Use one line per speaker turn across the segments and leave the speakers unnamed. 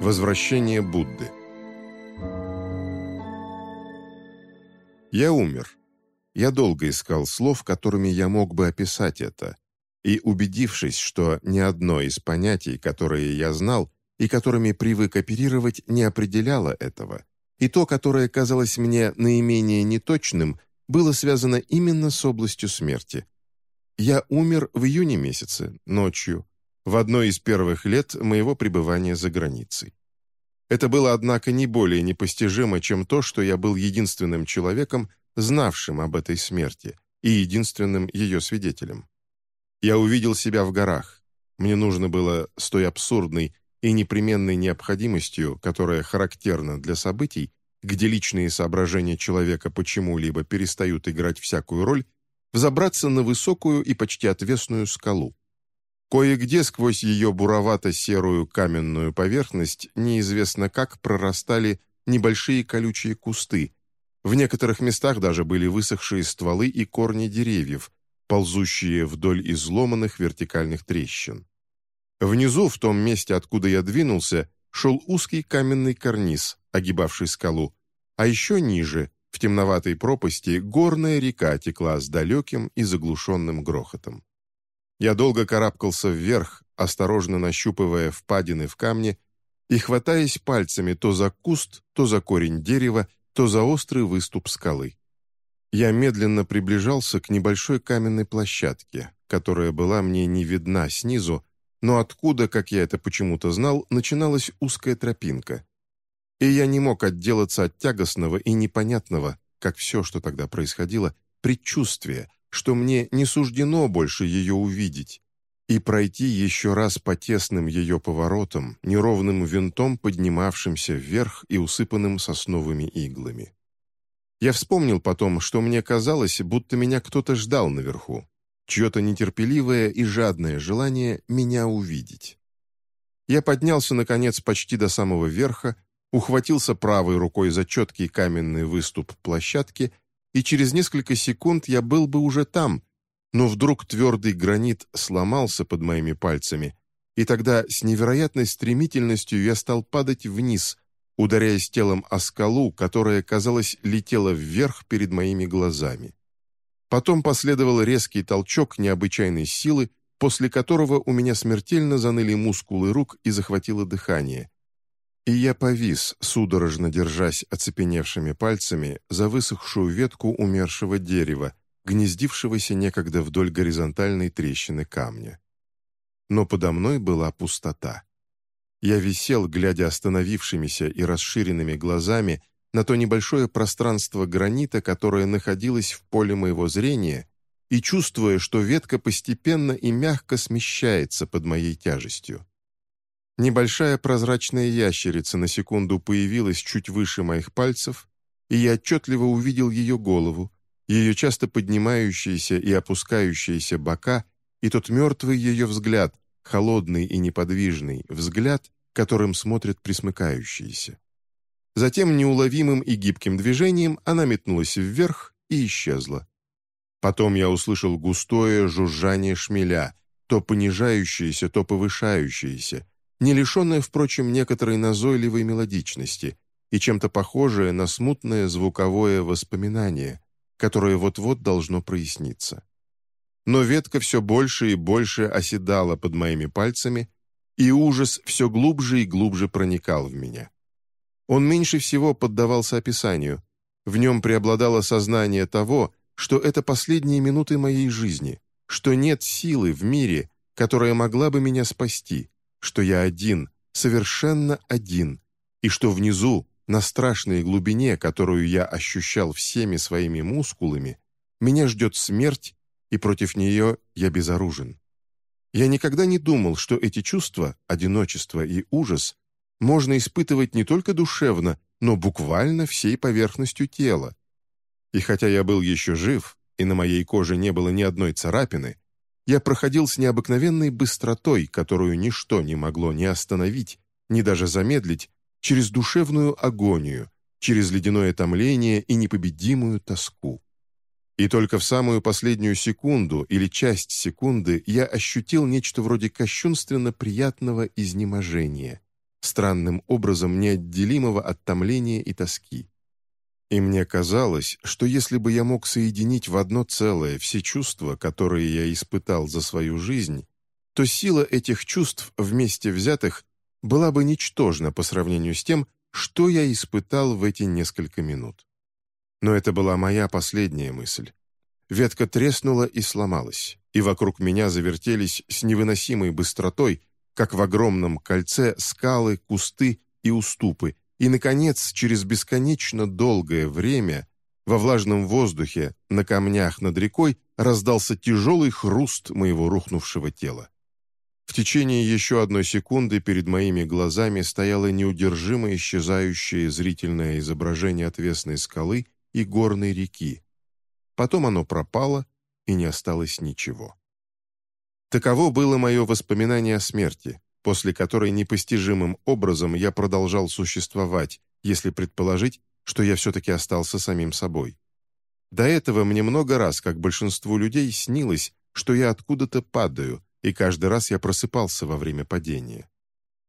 Возвращение Будды Я умер. Я долго искал слов, которыми я мог бы описать это, и, убедившись, что ни одно из понятий, которые я знал и которыми привык оперировать, не определяло этого, и то, которое казалось мне наименее неточным, было связано именно с областью смерти. Я умер в июне месяце, ночью, в одно из первых лет моего пребывания за границей. Это было, однако, не более непостижимо, чем то, что я был единственным человеком, знавшим об этой смерти, и единственным ее свидетелем. Я увидел себя в горах. Мне нужно было с той абсурдной и непременной необходимостью, которая характерна для событий, где личные соображения человека почему-либо перестают играть всякую роль, взобраться на высокую и почти отвесную скалу. Кое-где сквозь ее буровато-серую каменную поверхность неизвестно как прорастали небольшие колючие кусты. В некоторых местах даже были высохшие стволы и корни деревьев, ползущие вдоль изломанных вертикальных трещин. Внизу, в том месте, откуда я двинулся, шел узкий каменный карниз, огибавший скалу, а еще ниже, в темноватой пропасти, горная река текла с далеким и заглушенным грохотом. Я долго карабкался вверх, осторожно нащупывая впадины в камне и хватаясь пальцами то за куст, то за корень дерева, то за острый выступ скалы. Я медленно приближался к небольшой каменной площадке, которая была мне не видна снизу, но откуда, как я это почему-то знал, начиналась узкая тропинка. И я не мог отделаться от тягостного и непонятного, как все, что тогда происходило, предчувствия, что мне не суждено больше ее увидеть, и пройти еще раз по тесным ее поворотам, неровным винтом, поднимавшимся вверх и усыпанным сосновыми иглами. Я вспомнил потом, что мне казалось, будто меня кто-то ждал наверху, чье-то нетерпеливое и жадное желание меня увидеть. Я поднялся, наконец, почти до самого верха, ухватился правой рукой за четкий каменный выступ площадки и через несколько секунд я был бы уже там, но вдруг твердый гранит сломался под моими пальцами, и тогда с невероятной стремительностью я стал падать вниз, ударяясь телом о скалу, которая, казалось, летела вверх перед моими глазами. Потом последовал резкий толчок необычайной силы, после которого у меня смертельно заныли мускулы рук и захватило дыхание, и я повис, судорожно держась оцепеневшими пальцами за высохшую ветку умершего дерева, гнездившегося некогда вдоль горизонтальной трещины камня. Но подо мной была пустота. Я висел, глядя остановившимися и расширенными глазами на то небольшое пространство гранита, которое находилось в поле моего зрения, и чувствуя, что ветка постепенно и мягко смещается под моей тяжестью. Небольшая прозрачная ящерица на секунду появилась чуть выше моих пальцев, и я отчетливо увидел ее голову, ее часто поднимающиеся и опускающиеся бока и тот мертвый ее взгляд, холодный и неподвижный, взгляд, которым смотрят присмыкающиеся. Затем неуловимым и гибким движением она метнулась вверх и исчезла. Потом я услышал густое жужжание шмеля, то понижающееся, то повышающееся, не лишенное, впрочем, некоторой назойливой мелодичности и чем-то похожее на смутное звуковое воспоминание, которое вот-вот должно проясниться. Но ветка все больше и больше оседала под моими пальцами, и ужас все глубже и глубже проникал в меня. Он меньше всего поддавался описанию. В нем преобладало сознание того, что это последние минуты моей жизни, что нет силы в мире, которая могла бы меня спасти, что я один, совершенно один, и что внизу, на страшной глубине, которую я ощущал всеми своими мускулами, меня ждет смерть, и против нее я безоружен. Я никогда не думал, что эти чувства, одиночество и ужас, можно испытывать не только душевно, но буквально всей поверхностью тела. И хотя я был еще жив, и на моей коже не было ни одной царапины, я проходил с необыкновенной быстротой, которую ничто не могло ни остановить, ни даже замедлить, через душевную агонию, через ледяное томление и непобедимую тоску. И только в самую последнюю секунду или часть секунды я ощутил нечто вроде кощунственно приятного изнеможения. странным образом неотделимого от томления и тоски. И мне казалось, что если бы я мог соединить в одно целое все чувства, которые я испытал за свою жизнь, то сила этих чувств вместе взятых была бы ничтожна по сравнению с тем, что я испытал в эти несколько минут. Но это была моя последняя мысль. Ветка треснула и сломалась, и вокруг меня завертелись с невыносимой быстротой, как в огромном кольце, скалы, кусты и уступы, и, наконец, через бесконечно долгое время во влажном воздухе, на камнях над рекой, раздался тяжелый хруст моего рухнувшего тела. В течение еще одной секунды перед моими глазами стояло неудержимо исчезающее зрительное изображение отвесной скалы и горной реки. Потом оно пропало, и не осталось ничего. Таково было мое воспоминание о смерти, после которой непостижимым образом я продолжал существовать, если предположить, что я все-таки остался самим собой. До этого мне много раз, как большинству людей, снилось, что я откуда-то падаю, и каждый раз я просыпался во время падения.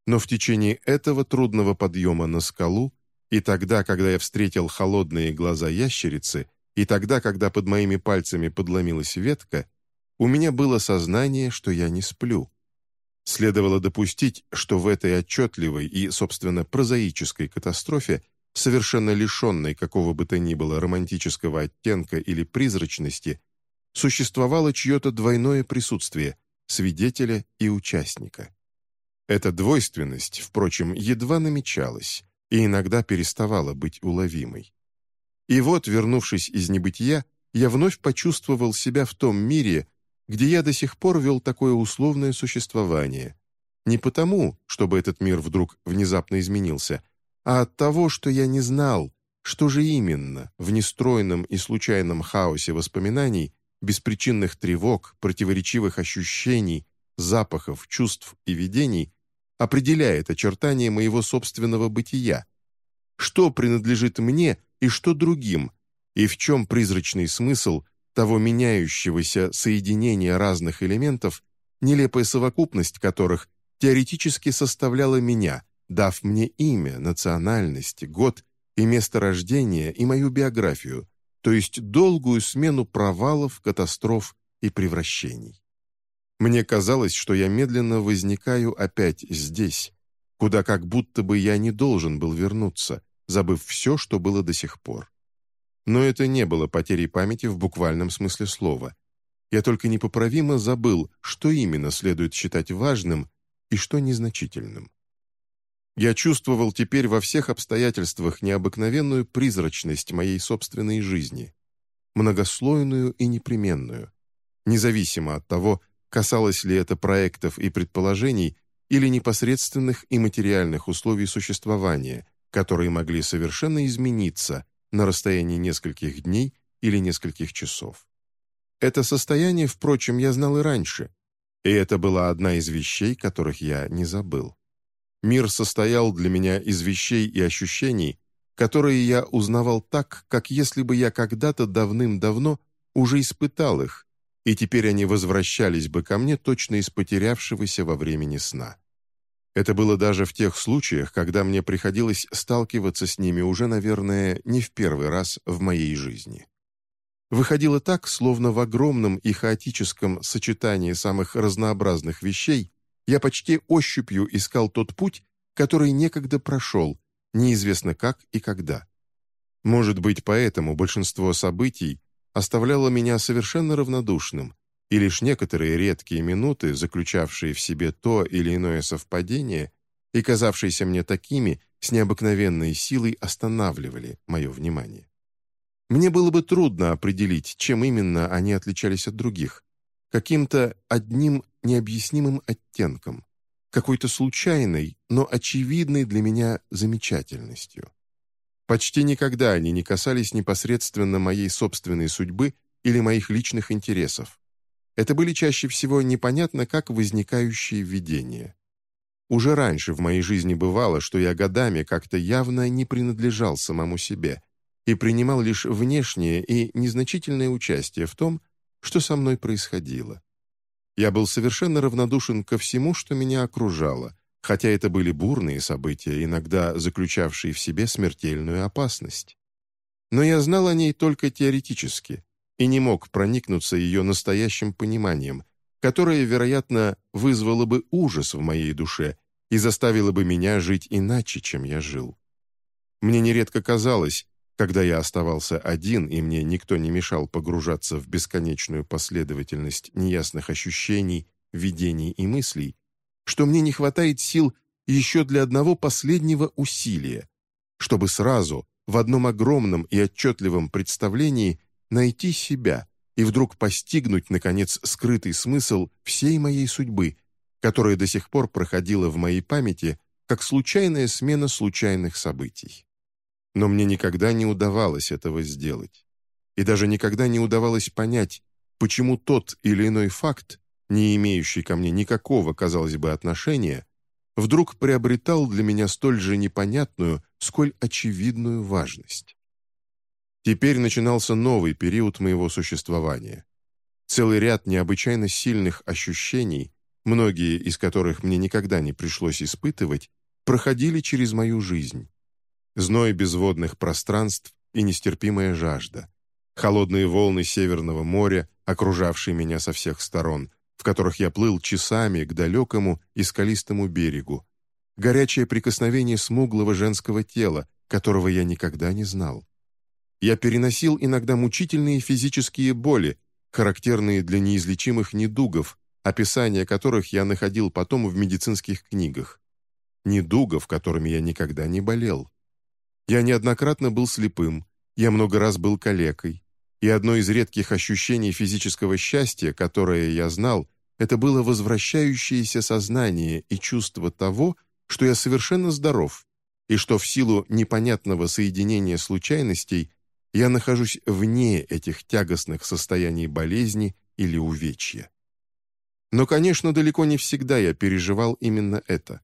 Но в течение этого трудного подъема на скалу и тогда, когда я встретил холодные глаза ящерицы, и тогда, когда под моими пальцами подломилась ветка, у меня было сознание, что я не сплю. Следовало допустить, что в этой отчетливой и, собственно, прозаической катастрофе, совершенно лишенной какого бы то ни было романтического оттенка или призрачности, существовало чье-то двойное присутствие – свидетеля и участника. Эта двойственность, впрочем, едва намечалась, и иногда переставала быть уловимой. И вот, вернувшись из небытия, я вновь почувствовал себя в том мире, где я до сих пор вел такое условное существование. Не потому, чтобы этот мир вдруг внезапно изменился, а от того, что я не знал, что же именно в нестройном и случайном хаосе воспоминаний, беспричинных тревог, противоречивых ощущений, запахов, чувств и видений определяет очертания моего собственного бытия, что принадлежит мне и что другим, и в чем призрачный смысл того меняющегося соединения разных элементов, нелепая совокупность которых теоретически составляла меня, дав мне имя, национальность, год и место рождения и мою биографию, то есть долгую смену провалов, катастроф и превращений. Мне казалось, что я медленно возникаю опять здесь, куда как будто бы я не должен был вернуться, забыв все, что было до сих пор. Но это не было потерей памяти в буквальном смысле слова. Я только непоправимо забыл, что именно следует считать важным и что незначительным. Я чувствовал теперь во всех обстоятельствах необыкновенную призрачность моей собственной жизни, многослойную и непременную, независимо от того, касалось ли это проектов и предположений или непосредственных и материальных условий существования, которые могли совершенно измениться на расстоянии нескольких дней или нескольких часов. Это состояние, впрочем, я знал и раньше, и это была одна из вещей, которых я не забыл. Мир состоял для меня из вещей и ощущений, которые я узнавал так, как если бы я когда-то давным-давно уже испытал их, и теперь они возвращались бы ко мне точно из потерявшегося во времени сна. Это было даже в тех случаях, когда мне приходилось сталкиваться с ними уже, наверное, не в первый раз в моей жизни. Выходило так, словно в огромном и хаотическом сочетании самых разнообразных вещей я почти ощупью искал тот путь, который некогда прошел, неизвестно как и когда. Может быть, поэтому большинство событий, оставляло меня совершенно равнодушным, и лишь некоторые редкие минуты, заключавшие в себе то или иное совпадение и казавшиеся мне такими, с необыкновенной силой останавливали мое внимание. Мне было бы трудно определить, чем именно они отличались от других, каким-то одним необъяснимым оттенком, какой-то случайной, но очевидной для меня замечательностью. Почти никогда они не касались непосредственно моей собственной судьбы или моих личных интересов. Это были чаще всего непонятно как возникающие видения. Уже раньше в моей жизни бывало, что я годами как-то явно не принадлежал самому себе и принимал лишь внешнее и незначительное участие в том, что со мной происходило. Я был совершенно равнодушен ко всему, что меня окружало, хотя это были бурные события, иногда заключавшие в себе смертельную опасность. Но я знал о ней только теоретически и не мог проникнуться ее настоящим пониманием, которое, вероятно, вызвало бы ужас в моей душе и заставило бы меня жить иначе, чем я жил. Мне нередко казалось, когда я оставался один и мне никто не мешал погружаться в бесконечную последовательность неясных ощущений, видений и мыслей, что мне не хватает сил еще для одного последнего усилия, чтобы сразу, в одном огромном и отчетливом представлении, найти себя и вдруг постигнуть, наконец, скрытый смысл всей моей судьбы, которая до сих пор проходила в моей памяти как случайная смена случайных событий. Но мне никогда не удавалось этого сделать. И даже никогда не удавалось понять, почему тот или иной факт, не имеющий ко мне никакого, казалось бы, отношения, вдруг приобретал для меня столь же непонятную, сколь очевидную важность. Теперь начинался новый период моего существования. Целый ряд необычайно сильных ощущений, многие из которых мне никогда не пришлось испытывать, проходили через мою жизнь зной безводных пространств и нестерпимая жажда, холодные волны Северного моря, окружавшие меня со всех сторон, в которых я плыл часами к далекому и скалистому берегу, горячее прикосновение смуглого женского тела, которого я никогда не знал. Я переносил иногда мучительные физические боли, характерные для неизлечимых недугов, описания которых я находил потом в медицинских книгах. Недугов, которыми я никогда не болел. Я неоднократно был слепым, я много раз был калекой, и одно из редких ощущений физического счастья, которое я знал, это было возвращающееся сознание и чувство того, что я совершенно здоров, и что в силу непонятного соединения случайностей я нахожусь вне этих тягостных состояний болезни или увечья. Но, конечно, далеко не всегда я переживал именно это.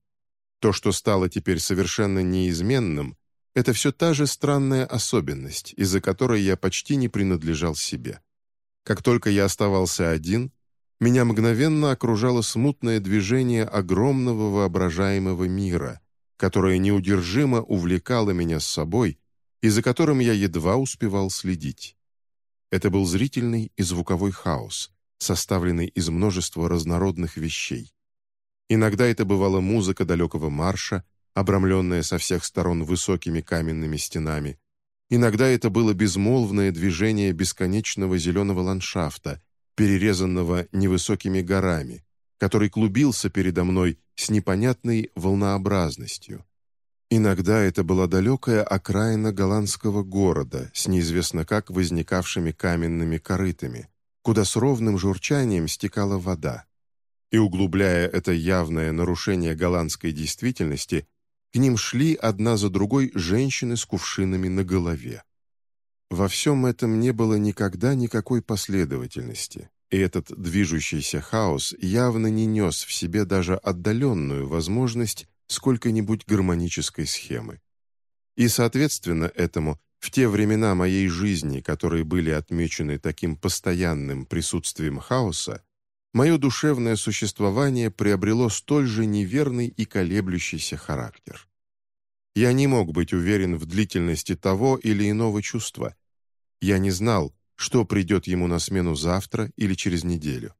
То, что стало теперь совершенно неизменным, это все та же странная особенность, из-за которой я почти не принадлежал себе. Как только я оставался один, меня мгновенно окружало смутное движение огромного воображаемого мира, которое неудержимо увлекало меня с собой и за которым я едва успевал следить. Это был зрительный и звуковой хаос, составленный из множества разнородных вещей. Иногда это бывала музыка далекого марша, обрамленная со всех сторон высокими каменными стенами. Иногда это было безмолвное движение бесконечного зеленого ландшафта, перерезанного невысокими горами, который клубился передо мной с непонятной волнообразностью. Иногда это была далекая окраина голландского города с неизвестно как возникавшими каменными корытами, куда с ровным журчанием стекала вода. И углубляя это явное нарушение голландской действительности, к ним шли одна за другой женщины с кувшинами на голове. Во всем этом не было никогда никакой последовательности, и этот движущийся хаос явно не нес в себе даже отдаленную возможность сколько-нибудь гармонической схемы. И, соответственно, этому, в те времена моей жизни, которые были отмечены таким постоянным присутствием хаоса, мое душевное существование приобрело столь же неверный и колеблющийся характер. Я не мог быть уверен в длительности того или иного чувства. Я не знал, что придет ему на смену завтра или через неделю.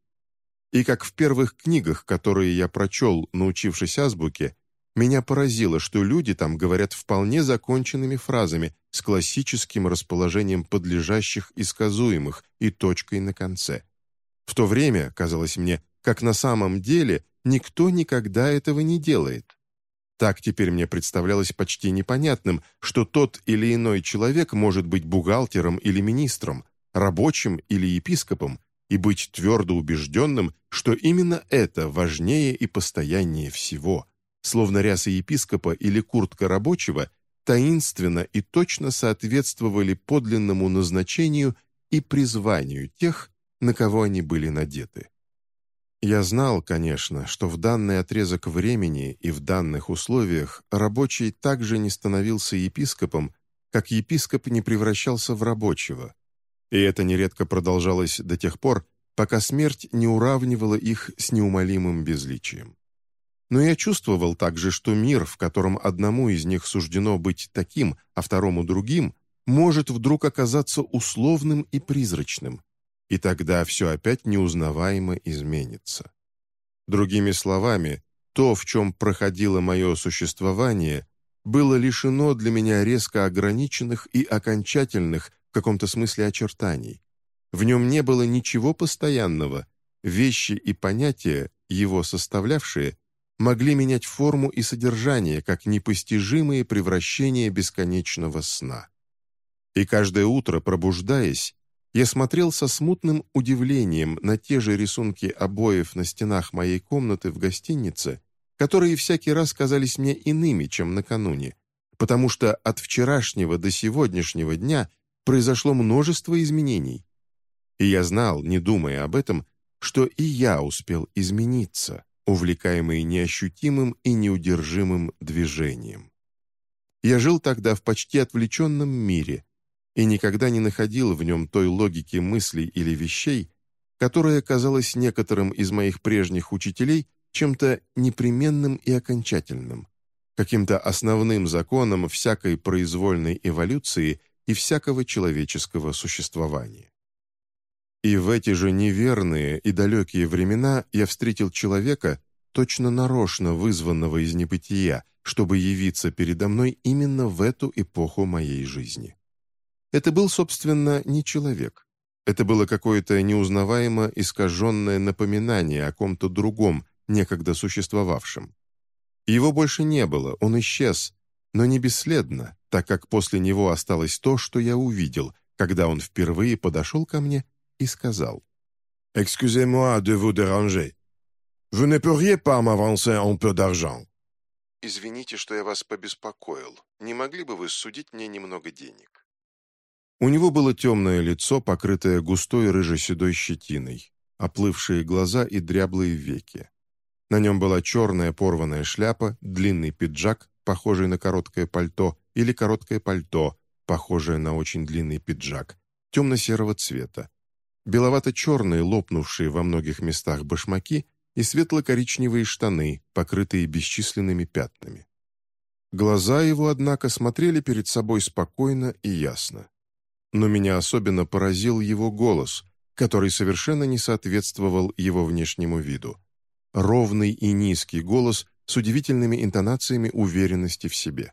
И как в первых книгах, которые я прочел, научившись азбуке, меня поразило, что люди там говорят вполне законченными фразами с классическим расположением подлежащих и сказуемых и точкой на конце. В то время, казалось мне, как на самом деле, никто никогда этого не делает. Так теперь мне представлялось почти непонятным, что тот или иной человек может быть бухгалтером или министром, рабочим или епископом, и быть твердо убежденным, что именно это важнее и постояннее всего, словно ряса епископа или куртка рабочего таинственно и точно соответствовали подлинному назначению и призванию тех, на кого они были надеты. Я знал, конечно, что в данный отрезок времени и в данных условиях рабочий также не становился епископом, как епископ не превращался в рабочего. И это нередко продолжалось до тех пор, пока смерть не уравнивала их с неумолимым безличием. Но я чувствовал также, что мир, в котором одному из них суждено быть таким, а второму другим, может вдруг оказаться условным и призрачным, и тогда все опять неузнаваемо изменится. Другими словами, то, в чем проходило мое существование, было лишено для меня резко ограниченных и окончательных в каком-то смысле очертаний. В нем не было ничего постоянного, вещи и понятия, его составлявшие, могли менять форму и содержание, как непостижимые превращения бесконечного сна. И каждое утро, пробуждаясь, я смотрел со смутным удивлением на те же рисунки обоев на стенах моей комнаты в гостинице, которые всякий раз казались мне иными, чем накануне, потому что от вчерашнего до сегодняшнего дня произошло множество изменений. И я знал, не думая об этом, что и я успел измениться, увлекаемый неощутимым и неудержимым движением. Я жил тогда в почти отвлеченном мире и никогда не находил в нем той логики мыслей или вещей, которая казалась некоторым из моих прежних учителей чем-то непременным и окончательным, каким-то основным законом всякой произвольной эволюции и всякого человеческого существования. И в эти же неверные и далекие времена я встретил человека, точно нарочно вызванного из небытия, чтобы явиться передо мной именно в эту эпоху моей жизни. Это был, собственно, не человек. Это было какое-то неузнаваемо искаженное напоминание о ком-то другом, некогда существовавшем. Его больше не было, он исчез, но не бесследно, так как после него осталось то, что я увидел, когда он впервые подошел ко мне и сказал.
«Excusez-moi de vous déranger. Vous ne pourriez pas m'avancer un peu d'argent?»
«Извините, что я вас побеспокоил. Не могли бы вы судить мне немного денег?» У него было темное лицо, покрытое густой рыжеседой щетиной, оплывшие глаза и дряблые веки. На нем была черная порванная шляпа, длинный пиджак, похожий на короткое пальто, или короткое пальто, похожее на очень длинный пиджак, темно-серого цвета, беловато-черные, лопнувшие во многих местах башмаки и светло-коричневые штаны, покрытые бесчисленными пятнами. Глаза его, однако, смотрели перед собой спокойно и ясно. Но меня особенно поразил его голос, который совершенно не соответствовал его внешнему виду. Ровный и низкий голос с удивительными интонациями уверенности в себе.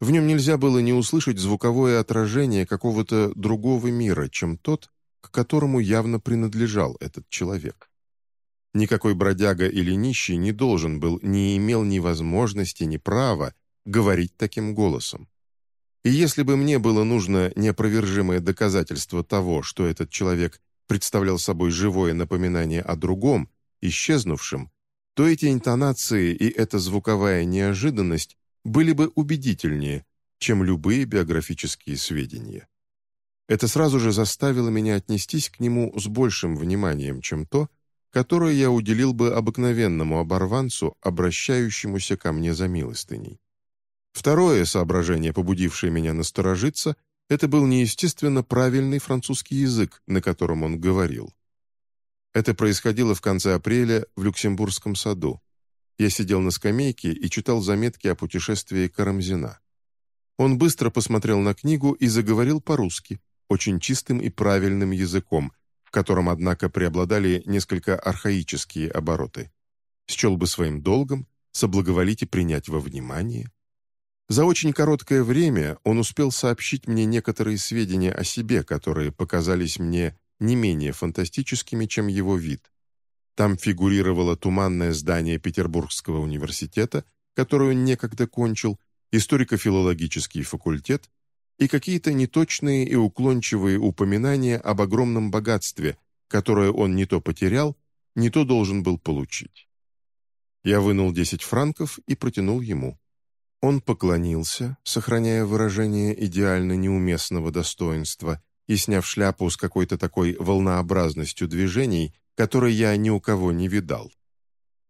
В нем нельзя было не услышать звуковое отражение какого-то другого мира, чем тот, к которому явно принадлежал этот человек. Никакой бродяга или нищий не должен был, не имел ни возможности, ни права говорить таким голосом. И если бы мне было нужно неопровержимое доказательство того, что этот человек представлял собой живое напоминание о другом, исчезнувшем, то эти интонации и эта звуковая неожиданность были бы убедительнее, чем любые биографические сведения. Это сразу же заставило меня отнестись к нему с большим вниманием, чем то, которое я уделил бы обыкновенному оборванцу, обращающемуся ко мне за милостыней. Второе соображение, побудившее меня насторожиться, это был неестественно правильный французский язык, на котором он говорил. Это происходило в конце апреля в Люксембургском саду. Я сидел на скамейке и читал заметки о путешествии Карамзина. Он быстро посмотрел на книгу и заговорил по-русски, очень чистым и правильным языком, в котором, однако, преобладали несколько архаические обороты. Счел бы своим долгом соблаговолите принять во внимание. За очень короткое время он успел сообщить мне некоторые сведения о себе, которые показались мне не менее фантастическими, чем его вид. Там фигурировало туманное здание Петербургского университета, которое он некогда кончил, историко-филологический факультет и какие-то неточные и уклончивые упоминания об огромном богатстве, которое он не то потерял, не то должен был получить. Я вынул 10 франков и протянул ему. Он поклонился, сохраняя выражение идеально неуместного достоинства, и, сняв шляпу с какой-то такой волнообразностью движений, которой я ни у кого не видал.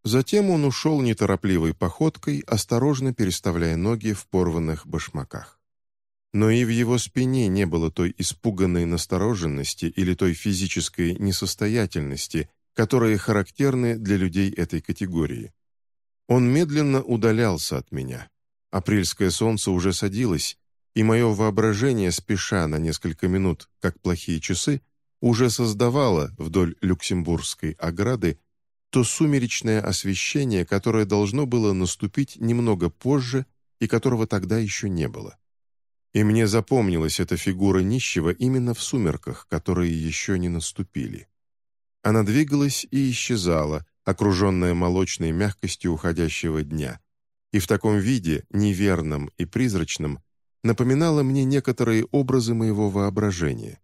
Затем он ушел неторопливой походкой, осторожно переставляя ноги в порванных башмаках. Но и в его спине не было той испуганной настороженности или той физической несостоятельности, которые характерны для людей этой категории. Он медленно удалялся от меня. Апрельское солнце уже садилось, и мое воображение, спеша на несколько минут, как плохие часы, уже создавало вдоль Люксембургской ограды то сумеречное освещение, которое должно было наступить немного позже и которого тогда еще не было. И мне запомнилась эта фигура нищего именно в сумерках, которые еще не наступили. Она двигалась и исчезала, окруженная молочной мягкостью уходящего дня, и в таком виде, неверном и призрачном, напоминала мне некоторые образы моего воображения.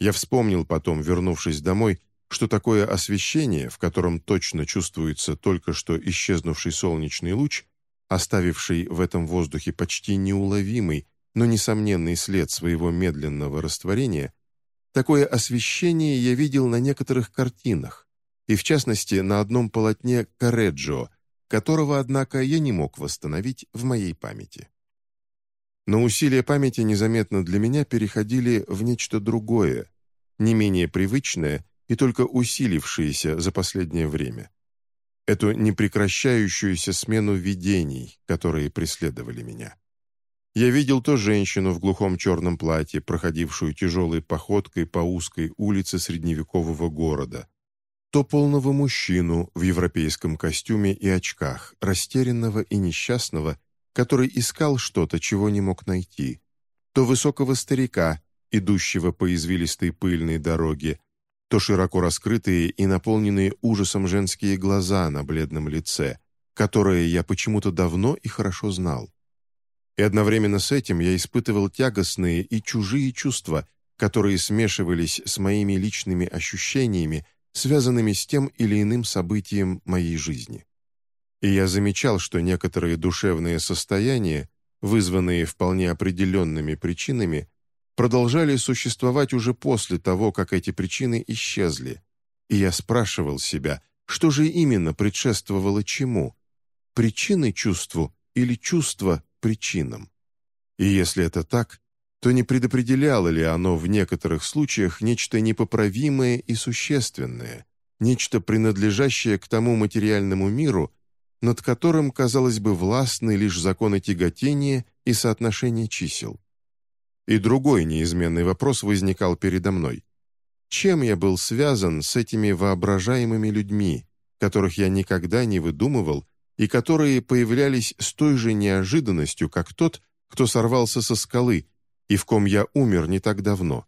Я вспомнил потом, вернувшись домой, что такое освещение, в котором точно чувствуется только что исчезнувший солнечный луч, оставивший в этом воздухе почти неуловимый, но несомненный след своего медленного растворения, такое освещение я видел на некоторых картинах, и в частности на одном полотне Кареджо, которого, однако, я не мог восстановить в моей памяти. Но усилия памяти незаметно для меня переходили в нечто другое, не менее привычное и только усилившееся за последнее время. Эту непрекращающуюся смену видений, которые преследовали меня. Я видел то женщину в глухом черном платье, проходившую тяжелой походкой по узкой улице средневекового города, то полного мужчину в европейском костюме и очках, растерянного и несчастного, который искал что-то, чего не мог найти, то высокого старика, идущего по извилистой пыльной дороге, то широко раскрытые и наполненные ужасом женские глаза на бледном лице, которые я почему-то давно и хорошо знал. И одновременно с этим я испытывал тягостные и чужие чувства, которые смешивались с моими личными ощущениями, связанными с тем или иным событием моей жизни. И я замечал, что некоторые душевные состояния, вызванные вполне определенными причинами, продолжали существовать уже после того, как эти причины исчезли. И я спрашивал себя, что же именно предшествовало чему? Причины чувству или чувство причинам? И если это так, то не предопределяло ли оно в некоторых случаях нечто непоправимое и существенное, нечто принадлежащее к тому материальному миру, над которым, казалось бы, властны лишь законы тяготения и соотношения чисел? И другой неизменный вопрос возникал передо мной. Чем я был связан с этими воображаемыми людьми, которых я никогда не выдумывал и которые появлялись с той же неожиданностью, как тот, кто сорвался со скалы и в ком я умер не так давно?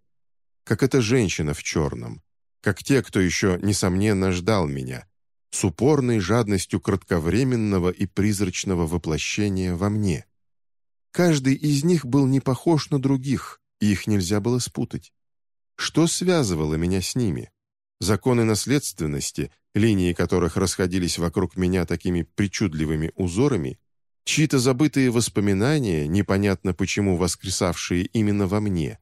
Как эта женщина в черном, как те, кто еще, несомненно, ждал меня, с упорной жадностью кратковременного и призрачного воплощения во мне. Каждый из них был не похож на других, и их нельзя было спутать. Что связывало меня с ними? Законы наследственности, линии которых расходились вокруг меня такими причудливыми узорами, чьи-то забытые воспоминания, непонятно почему воскресавшие именно во мне,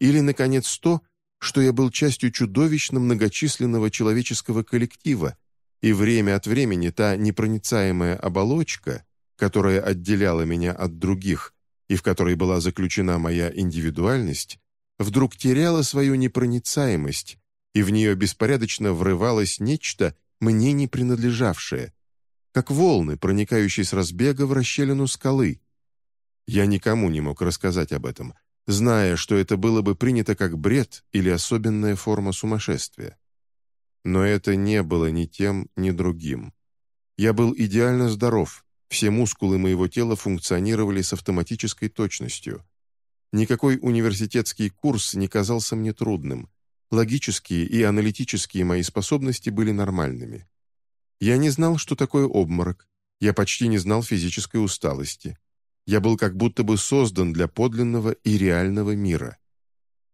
или, наконец, то, что я был частью чудовищно многочисленного человеческого коллектива, и время от времени та непроницаемая оболочка, которая отделяла меня от других и в которой была заключена моя индивидуальность, вдруг теряла свою непроницаемость, и в нее беспорядочно врывалось нечто, мне не принадлежавшее, как волны, проникающие с разбега в расщелину скалы. Я никому не мог рассказать об этом, зная, что это было бы принято как бред или особенная форма сумасшествия. Но это не было ни тем, ни другим. Я был идеально здоров, все мускулы моего тела функционировали с автоматической точностью. Никакой университетский курс не казался мне трудным. Логические и аналитические мои способности были нормальными. Я не знал, что такое обморок. Я почти не знал физической усталости. Я был как будто бы создан для подлинного и реального мира.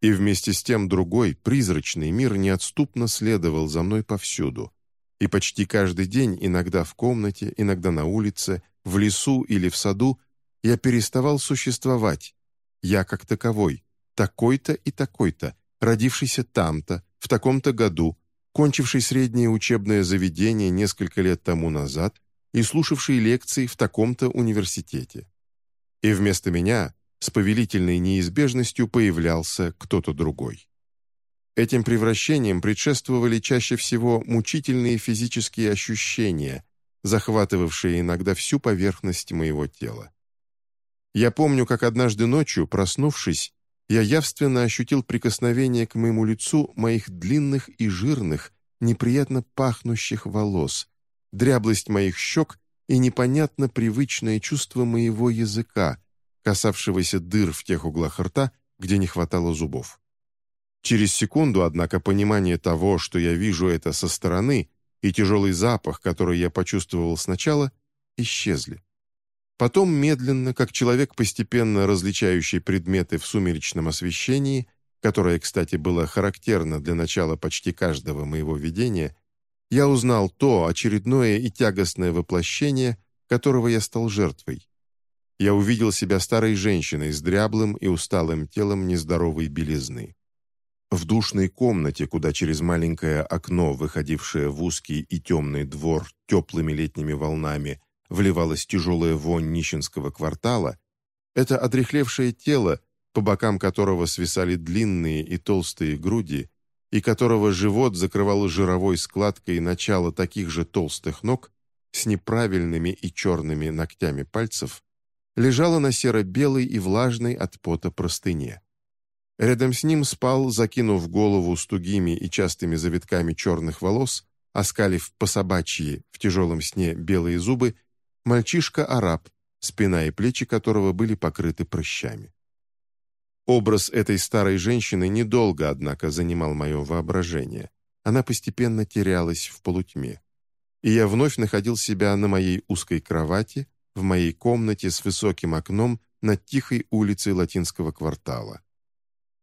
И вместе с тем другой, призрачный мир неотступно следовал за мной повсюду — и почти каждый день, иногда в комнате, иногда на улице, в лесу или в саду, я переставал существовать. Я как таковой, такой-то и такой-то, родившийся там-то, в таком-то году, кончивший среднее учебное заведение несколько лет тому назад и слушавший лекции в таком-то университете. И вместо меня с повелительной неизбежностью появлялся кто-то другой. Этим превращениям предшествовали чаще всего мучительные физические ощущения, захватывавшие иногда всю поверхность моего тела. Я помню, как однажды ночью, проснувшись, я явственно ощутил прикосновение к моему лицу моих длинных и жирных, неприятно пахнущих волос, дряблость моих щек и непонятно привычное чувство моего языка, касавшегося дыр в тех углах рта, где не хватало зубов. Через секунду, однако, понимание того, что я вижу это со стороны, и тяжелый запах, который я почувствовал сначала, исчезли. Потом медленно, как человек, постепенно различающий предметы в сумеречном освещении, которое, кстати, было характерно для начала почти каждого моего видения, я узнал то очередное и тягостное воплощение, которого я стал жертвой. Я увидел себя старой женщиной с дряблым и усталым телом нездоровой белизны. В душной комнате, куда через маленькое окно, выходившее в узкий и темный двор теплыми летними волнами, вливалась тяжелая вонь нищенского квартала, это отрехлевшее тело, по бокам которого свисали длинные и толстые груди, и которого живот закрывал жировой складкой начало таких же толстых ног с неправильными и черными ногтями пальцев, лежало на серо-белой и влажной от пота простыне. Рядом с ним спал, закинув голову с тугими и частыми завитками черных волос, оскалив по собачьи в тяжелом сне белые зубы мальчишка-араб, спина и плечи которого были покрыты прыщами. Образ этой старой женщины недолго, однако, занимал мое воображение. Она постепенно терялась в полутьме. И я вновь находил себя на моей узкой кровати, в моей комнате с высоким окном над тихой улицей латинского квартала.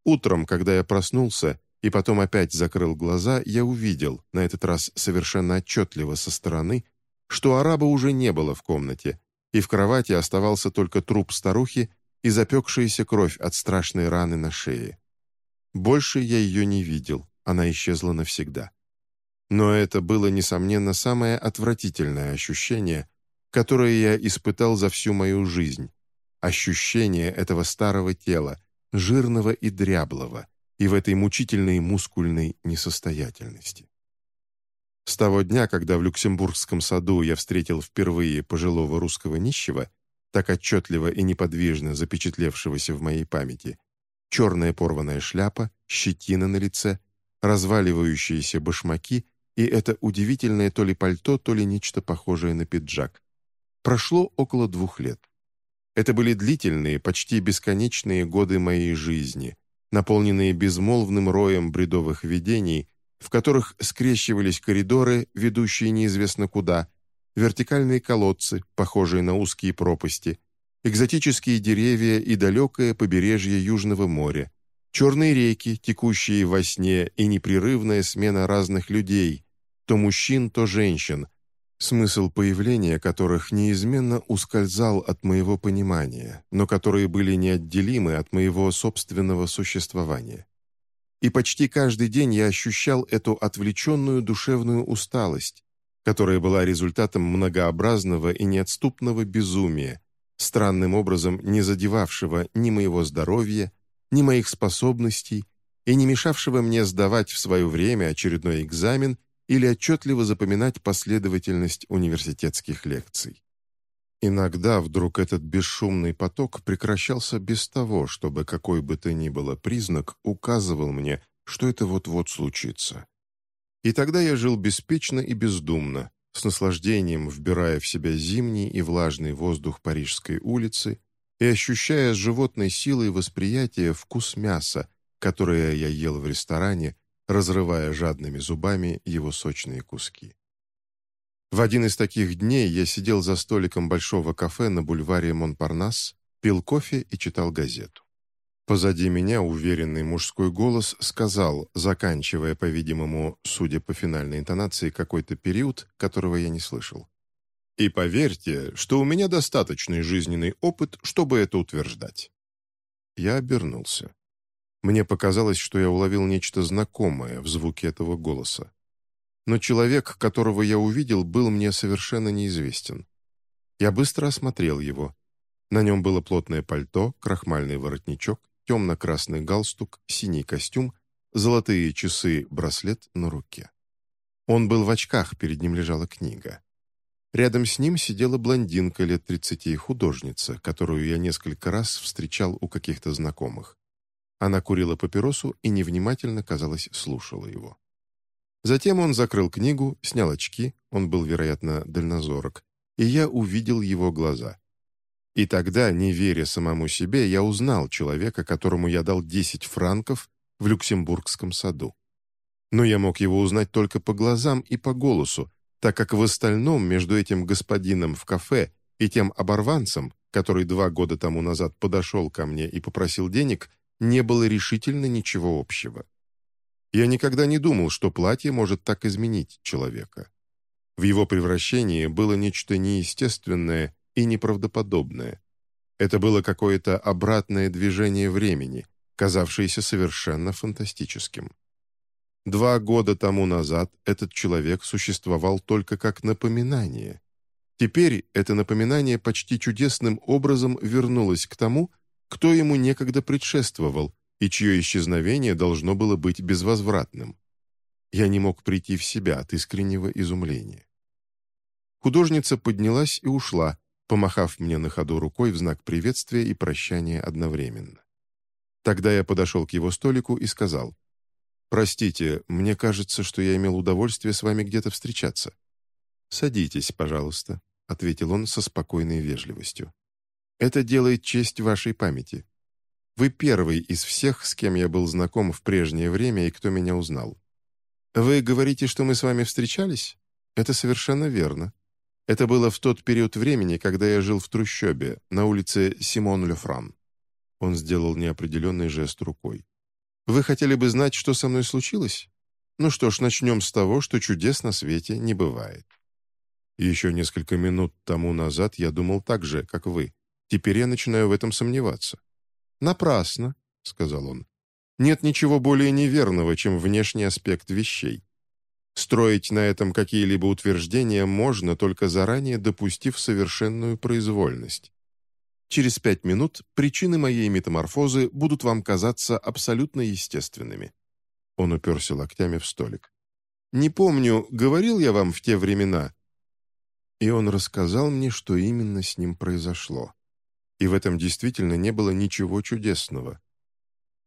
Утром, когда я проснулся и потом опять закрыл глаза, я увидел, на этот раз совершенно отчетливо со стороны, что араба уже не было в комнате, и в кровати оставался только труп старухи и запекшаяся кровь от страшной раны на шее. Больше я ее не видел, она исчезла навсегда. Но это было, несомненно, самое отвратительное ощущение, которое я испытал за всю мою жизнь. Ощущение этого старого тела, жирного и дряблого, и в этой мучительной мускульной несостоятельности. С того дня, когда в Люксембургском саду я встретил впервые пожилого русского нищего, так отчетливо и неподвижно запечатлевшегося в моей памяти, черная порванная шляпа, щетина на лице, разваливающиеся башмаки и это удивительное то ли пальто, то ли нечто похожее на пиджак. Прошло около двух лет. Это были длительные, почти бесконечные годы моей жизни, наполненные безмолвным роем бредовых видений, в которых скрещивались коридоры, ведущие неизвестно куда, вертикальные колодцы, похожие на узкие пропасти, экзотические деревья и далекое побережье Южного моря, черные реки, текущие во сне, и непрерывная смена разных людей, то мужчин, то женщин, смысл появления которых неизменно ускользал от моего понимания, но которые были неотделимы от моего собственного существования. И почти каждый день я ощущал эту отвлеченную душевную усталость, которая была результатом многообразного и неотступного безумия, странным образом не задевавшего ни моего здоровья, ни моих способностей и не мешавшего мне сдавать в свое время очередной экзамен или отчетливо запоминать последовательность университетских лекций. Иногда вдруг этот бесшумный поток прекращался без того, чтобы какой бы то ни было признак указывал мне, что это вот-вот случится. И тогда я жил беспечно и бездумно, с наслаждением вбирая в себя зимний и влажный воздух Парижской улицы и ощущая с животной силой восприятия вкус мяса, которое я ел в ресторане, разрывая жадными зубами его сочные куски. В один из таких дней я сидел за столиком большого кафе на бульваре Монпарнас, пил кофе и читал газету. Позади меня уверенный мужской голос сказал, заканчивая, по-видимому, судя по финальной интонации, какой-то период, которого я не слышал. «И поверьте, что у меня достаточный жизненный опыт, чтобы это утверждать». Я обернулся. Мне показалось, что я уловил нечто знакомое в звуке этого голоса но человек, которого я увидел, был мне совершенно неизвестен. Я быстро осмотрел его. На нем было плотное пальто, крахмальный воротничок, темно-красный галстук, синий костюм, золотые часы, браслет на руке. Он был в очках, перед ним лежала книга. Рядом с ним сидела блондинка лет тридцати, художница, которую я несколько раз встречал у каких-то знакомых. Она курила папиросу и невнимательно, казалось, слушала его. Затем он закрыл книгу, снял очки, он был, вероятно, дальнозорок, и я увидел его глаза. И тогда, не веря самому себе, я узнал человека, которому я дал 10 франков в Люксембургском саду. Но я мог его узнать только по глазам и по голосу, так как в остальном между этим господином в кафе и тем оборванцем, который два года тому назад подошел ко мне и попросил денег, не было решительно ничего общего. Я никогда не думал, что платье может так изменить человека. В его превращении было нечто неестественное и неправдоподобное. Это было какое-то обратное движение времени, казавшееся совершенно фантастическим. Два года тому назад этот человек существовал только как напоминание. Теперь это напоминание почти чудесным образом вернулось к тому, кто ему некогда предшествовал, и чье исчезновение должно было быть безвозвратным. Я не мог прийти в себя от искреннего изумления. Художница поднялась и ушла, помахав мне на ходу рукой в знак приветствия и прощания одновременно. Тогда я подошел к его столику и сказал, «Простите, мне кажется, что я имел удовольствие с вами где-то встречаться». «Садитесь, пожалуйста», — ответил он со спокойной вежливостью. «Это делает честь вашей памяти. Вы первый из всех, с кем я был знаком в прежнее время и кто меня узнал. Вы говорите, что мы с вами встречались? Это совершенно верно. Это было в тот период времени, когда я жил в трущобе, на улице Симон-Ле-Фран. Он сделал неопределенный жест рукой. «Вы хотели бы знать, что со мной случилось? Ну что ж, начнем с того, что чудес на свете не бывает. Еще несколько минут тому назад я думал так же, как вы. Теперь я начинаю в этом сомневаться. «Напрасно», — сказал он. «Нет ничего более неверного, чем внешний аспект вещей. Строить на этом какие-либо утверждения можно, только заранее допустив совершенную произвольность. Через пять минут причины моей метаморфозы будут вам казаться абсолютно естественными». Он уперся локтями в столик. «Не помню, говорил я вам в те времена». И он рассказал мне, что именно с ним произошло и в этом действительно не было ничего чудесного.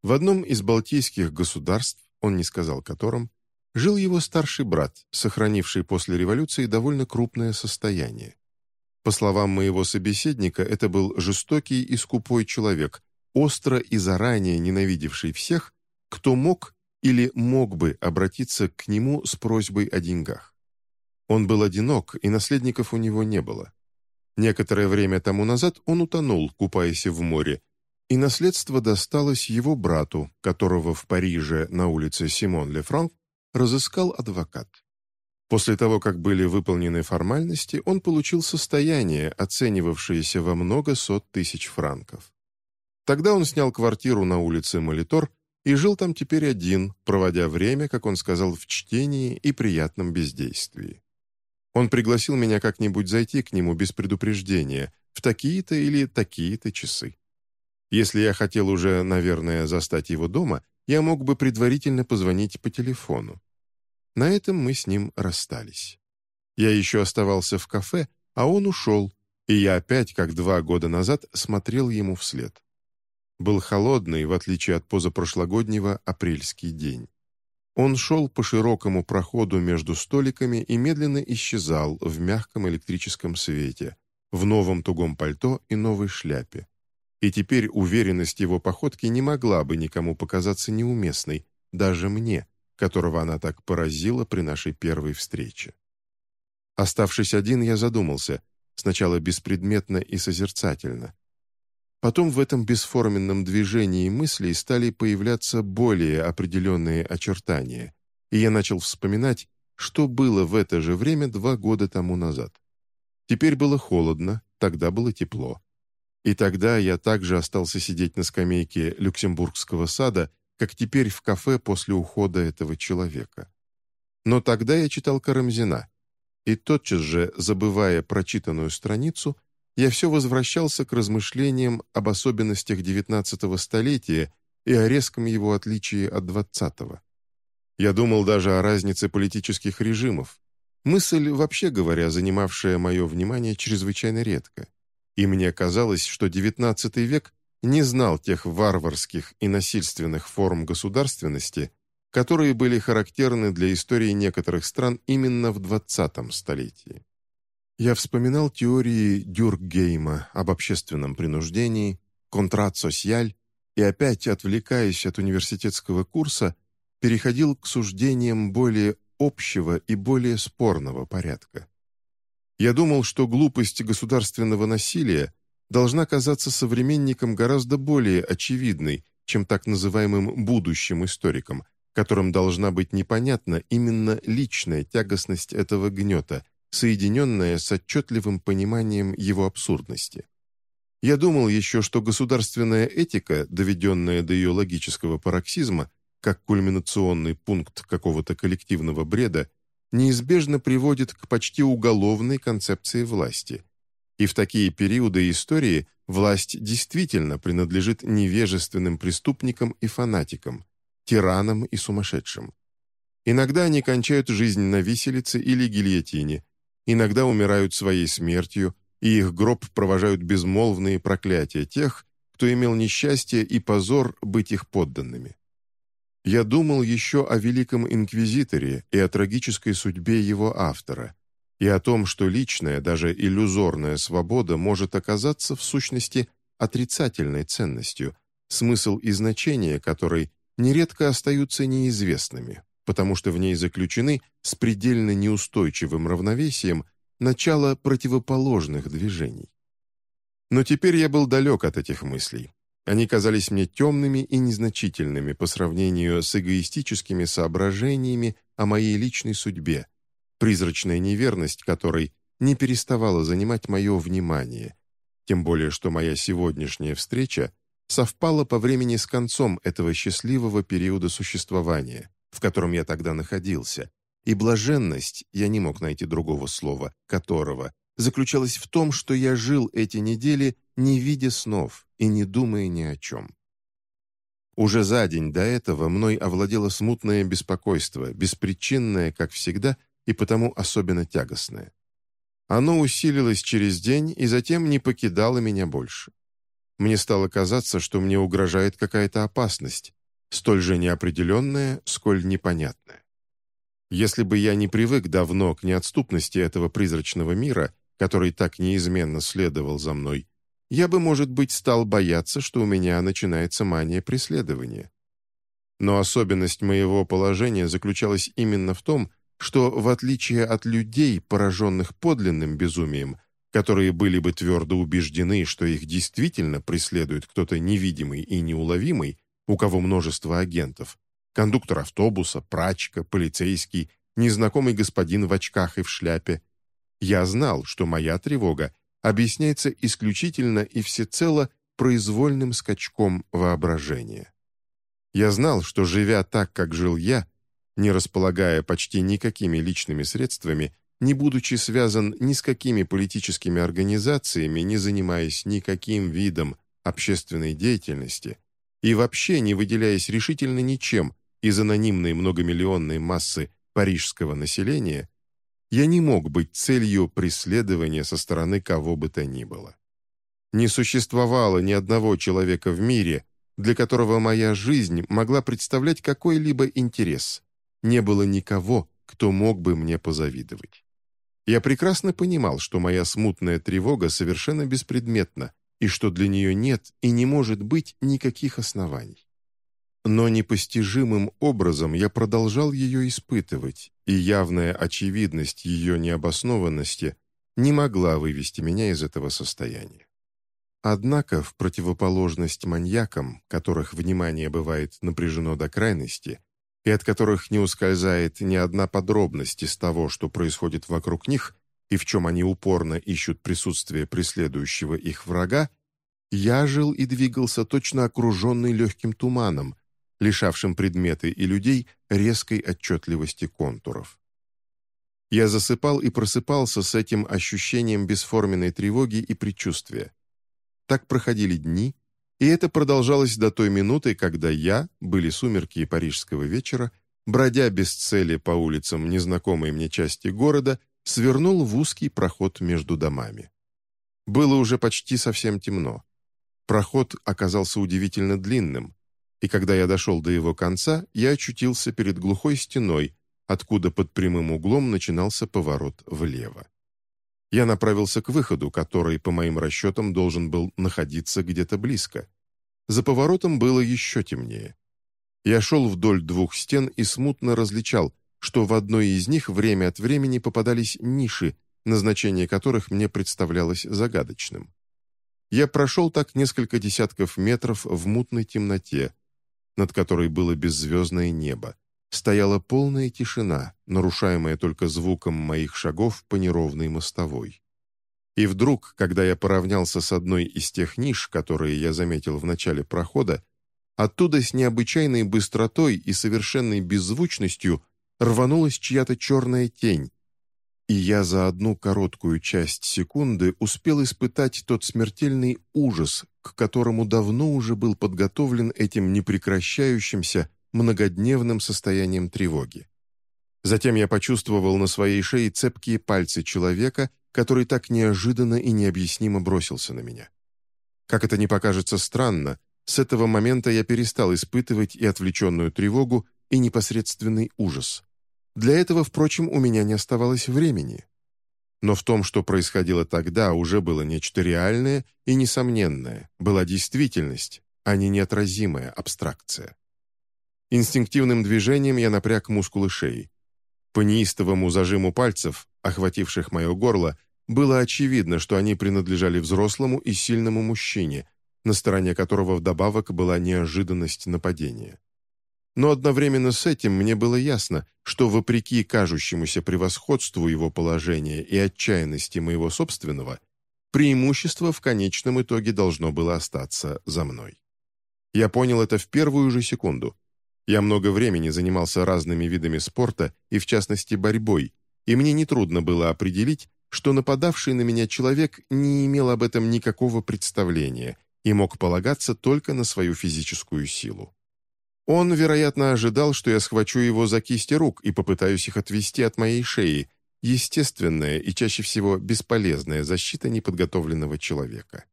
В одном из балтийских государств, он не сказал котором, жил его старший брат, сохранивший после революции довольно крупное состояние. По словам моего собеседника, это был жестокий и скупой человек, остро и заранее ненавидевший всех, кто мог или мог бы обратиться к нему с просьбой о деньгах. Он был одинок, и наследников у него не было. Некоторое время тому назад он утонул, купаясь в море, и наследство досталось его брату, которого в Париже на улице Симон Ле Франк разыскал адвокат. После того, как были выполнены формальности, он получил состояние, оценивавшееся во много сот тысяч франков. Тогда он снял квартиру на улице Молитор и жил там теперь один, проводя время, как он сказал, в чтении и приятном бездействии. Он пригласил меня как-нибудь зайти к нему без предупреждения, в такие-то или такие-то часы. Если я хотел уже, наверное, застать его дома, я мог бы предварительно позвонить по телефону. На этом мы с ним расстались. Я еще оставался в кафе, а он ушел, и я опять, как два года назад, смотрел ему вслед. Был холодный, в отличие от позапрошлогоднего, апрельский день. Он шел по широкому проходу между столиками и медленно исчезал в мягком электрическом свете, в новом тугом пальто и новой шляпе. И теперь уверенность его походки не могла бы никому показаться неуместной, даже мне, которого она так поразила при нашей первой встрече. Оставшись один, я задумался, сначала беспредметно и созерцательно, Потом в этом бесформенном движении мыслей стали появляться более определенные очертания, и я начал вспоминать, что было в это же время два года тому назад. Теперь было холодно, тогда было тепло. И тогда я также остался сидеть на скамейке Люксембургского сада, как теперь в кафе после ухода этого человека. Но тогда я читал Карамзина, и тотчас же, забывая прочитанную страницу, я все возвращался к размышлениям об особенностях XIX столетия и о резком его отличии от XX. Я думал даже о разнице политических режимов. Мысль, вообще говоря, занимавшая мое внимание чрезвычайно редко. И мне казалось, что XIX век не знал тех варварских и насильственных форм государственности, которые были характерны для истории некоторых стран именно в XX столетии. Я вспоминал теории Дюркгейма об общественном принуждении, контрат социаль, и опять, отвлекаясь от университетского курса, переходил к суждениям более общего и более спорного порядка. Я думал, что глупость государственного насилия должна казаться современникам гораздо более очевидной, чем так называемым будущим историкам, которым должна быть непонятна именно личная тягостность этого гнета, соединенная с отчетливым пониманием его абсурдности. Я думал еще, что государственная этика, доведенная до ее логического пароксизма, как кульминационный пункт какого-то коллективного бреда, неизбежно приводит к почти уголовной концепции власти. И в такие периоды истории власть действительно принадлежит невежественным преступникам и фанатикам, тиранам и сумасшедшим. Иногда они кончают жизнь на виселице или гильотине, иногда умирают своей смертью, и их гроб провожают безмолвные проклятия тех, кто имел несчастье и позор быть их подданными. Я думал еще о Великом Инквизиторе и о трагической судьбе его автора, и о том, что личная, даже иллюзорная свобода может оказаться в сущности отрицательной ценностью, смысл и значение которой нередко остаются неизвестными, потому что в ней заключены с предельно неустойчивым равновесием начало противоположных движений. Но теперь я был далек от этих мыслей. Они казались мне темными и незначительными по сравнению с эгоистическими соображениями о моей личной судьбе, призрачная неверность которой не переставала занимать мое внимание, тем более что моя сегодняшняя встреча совпала по времени с концом этого счастливого периода существования, в котором я тогда находился, и блаженность, я не мог найти другого слова, которого, заключалась в том, что я жил эти недели, не видя снов и не думая ни о чем. Уже за день до этого мной овладело смутное беспокойство, беспричинное, как всегда, и потому особенно тягостное. Оно усилилось через день и затем не покидало меня больше. Мне стало казаться, что мне угрожает какая-то опасность, столь же неопределенная, сколь непонятная. Если бы я не привык давно к неотступности этого призрачного мира, который так неизменно следовал за мной, я бы, может быть, стал бояться, что у меня начинается мания преследования. Но особенность моего положения заключалась именно в том, что, в отличие от людей, пораженных подлинным безумием, которые были бы твердо убеждены, что их действительно преследует кто-то невидимый и неуловимый, у кого множество агентов, кондуктор автобуса, прачка, полицейский, незнакомый господин в очках и в шляпе, я знал, что моя тревога объясняется исключительно и всецело произвольным скачком воображения. Я знал, что, живя так, как жил я, не располагая почти никакими личными средствами, не будучи связан ни с какими политическими организациями, не занимаясь никаким видом общественной деятельности и вообще не выделяясь решительно ничем из анонимной многомиллионной массы парижского населения, я не мог быть целью преследования со стороны кого бы то ни было. Не существовало ни одного человека в мире, для которого моя жизнь могла представлять какой-либо интерес. Не было никого, кто мог бы мне позавидовать. Я прекрасно понимал, что моя смутная тревога совершенно беспредметна, и что для нее нет и не может быть никаких оснований. Но непостижимым образом я продолжал ее испытывать, и явная очевидность ее необоснованности не могла вывести меня из этого состояния. Однако, в противоположность маньякам, которых внимание бывает напряжено до крайности, и от которых не ускользает ни одна подробность из того, что происходит вокруг них, и в чем они упорно ищут присутствие преследующего их врага, я жил и двигался точно окруженный легким туманом, лишавшим предметы и людей резкой отчетливости контуров. Я засыпал и просыпался с этим ощущением бесформенной тревоги и предчувствия. Так проходили дни, и это продолжалось до той минуты, когда я, были сумерки парижского вечера, бродя без цели по улицам незнакомой мне части города, свернул в узкий проход между домами. Было уже почти совсем темно. Проход оказался удивительно длинным, и когда я дошел до его конца, я очутился перед глухой стеной, откуда под прямым углом начинался поворот влево. Я направился к выходу, который, по моим расчетам, должен был находиться где-то близко. За поворотом было еще темнее. Я шел вдоль двух стен и смутно различал, что в одной из них время от времени попадались ниши, назначение которых мне представлялось загадочным. Я прошел так несколько десятков метров в мутной темноте, над которой было беззвездное небо. Стояла полная тишина, нарушаемая только звуком моих шагов по неровной мостовой. И вдруг, когда я поравнялся с одной из тех ниш, которые я заметил в начале прохода, Оттуда с необычайной быстротой и совершенной беззвучностью рванулась чья-то черная тень, и я за одну короткую часть секунды успел испытать тот смертельный ужас, к которому давно уже был подготовлен этим непрекращающимся многодневным состоянием тревоги. Затем я почувствовал на своей шее цепкие пальцы человека, который так неожиданно и необъяснимо бросился на меня. Как это не покажется странно, с этого момента я перестал испытывать и отвлеченную тревогу, и непосредственный ужас. Для этого, впрочем, у меня не оставалось времени. Но в том, что происходило тогда, уже было нечто реальное и несомненное, была действительность, а не неотразимая абстракция. Инстинктивным движением я напряг мускулы шеи. По неистовому зажиму пальцев, охвативших мое горло, было очевидно, что они принадлежали взрослому и сильному мужчине, на стороне которого вдобавок была неожиданность нападения. Но одновременно с этим мне было ясно, что вопреки кажущемуся превосходству его положения и отчаянности моего собственного, преимущество в конечном итоге должно было остаться за мной. Я понял это в первую же секунду. Я много времени занимался разными видами спорта и, в частности, борьбой, и мне нетрудно было определить, что нападавший на меня человек не имел об этом никакого представления и мог полагаться только на свою физическую силу. Он, вероятно, ожидал, что я схвачу его за кисти рук и попытаюсь их отвести от моей шеи, естественная и чаще всего бесполезная защита неподготовленного человека.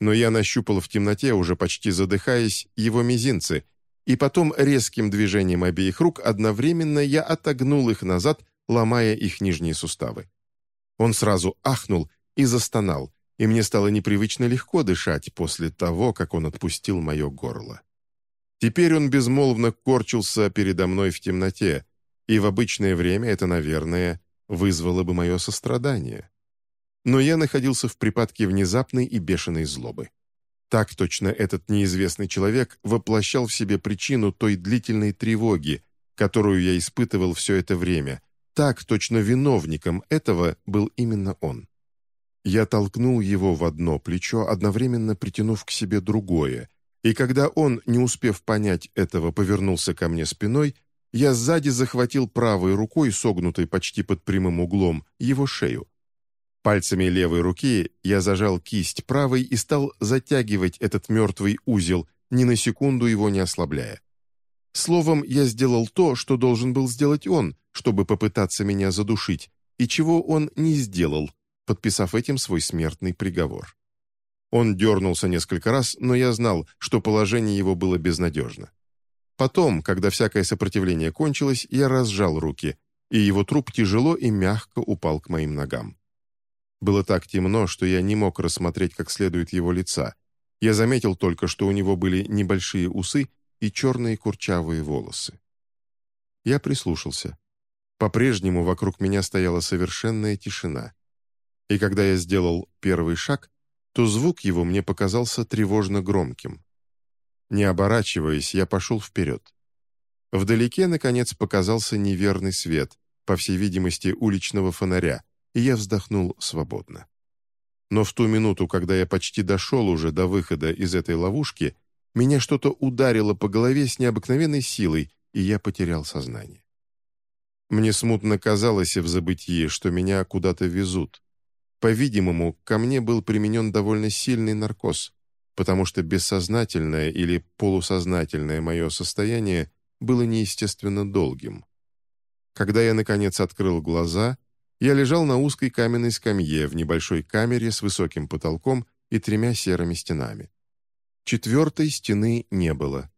Но я нащупал в темноте, уже почти задыхаясь, его мизинцы, и потом резким движением обеих рук одновременно я отогнул их назад, ломая их нижние суставы. Он сразу ахнул и застонал, и мне стало непривычно легко дышать после того, как он отпустил мое горло. Теперь он безмолвно корчился передо мной в темноте, и в обычное время это, наверное, вызвало бы мое сострадание. Но я находился в припадке внезапной и бешеной злобы. Так точно этот неизвестный человек воплощал в себе причину той длительной тревоги, которую я испытывал все это время. Так точно виновником этого был именно он. Я толкнул его в одно плечо, одновременно притянув к себе другое, и когда он, не успев понять этого, повернулся ко мне спиной, я сзади захватил правой рукой, согнутой почти под прямым углом, его шею. Пальцами левой руки я зажал кисть правой и стал затягивать этот мертвый узел, ни на секунду его не ослабляя. Словом, я сделал то, что должен был сделать он, чтобы попытаться меня задушить, и чего он не сделал, подписав этим свой смертный приговор. Он дернулся несколько раз, но я знал, что положение его было безнадежно. Потом, когда всякое сопротивление кончилось, я разжал руки, и его труп тяжело и мягко упал к моим ногам. Было так темно, что я не мог рассмотреть как следует его лица. Я заметил только, что у него были небольшие усы и черные курчавые волосы. Я прислушался. По-прежнему вокруг меня стояла совершенная тишина и когда я сделал первый шаг, то звук его мне показался тревожно громким. Не оборачиваясь, я пошел вперед. Вдалеке, наконец, показался неверный свет, по всей видимости, уличного фонаря, и я вздохнул свободно. Но в ту минуту, когда я почти дошел уже до выхода из этой ловушки, меня что-то ударило по голове с необыкновенной силой, и я потерял сознание. Мне смутно казалось в забытии, что меня куда-то везут, по-видимому, ко мне был применен довольно сильный наркоз, потому что бессознательное или полусознательное мое состояние было неестественно долгим. Когда я, наконец, открыл глаза, я лежал на узкой каменной скамье в небольшой камере с высоким потолком и тремя серыми стенами. Четвертой стены не было.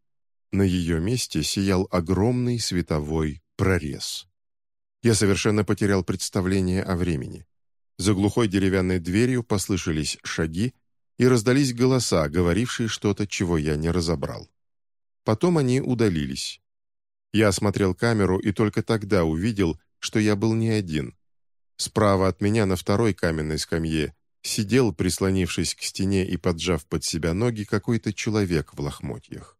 На ее месте сиял огромный световой прорез. Я совершенно потерял представление о времени. За глухой деревянной дверью послышались шаги и раздались голоса, говорившие что-то, чего я не разобрал. Потом они удалились. Я осмотрел камеру и только тогда увидел, что я был не один. Справа от меня на второй каменной скамье сидел, прислонившись к стене и поджав под себя ноги, какой-то человек в лохмотьях.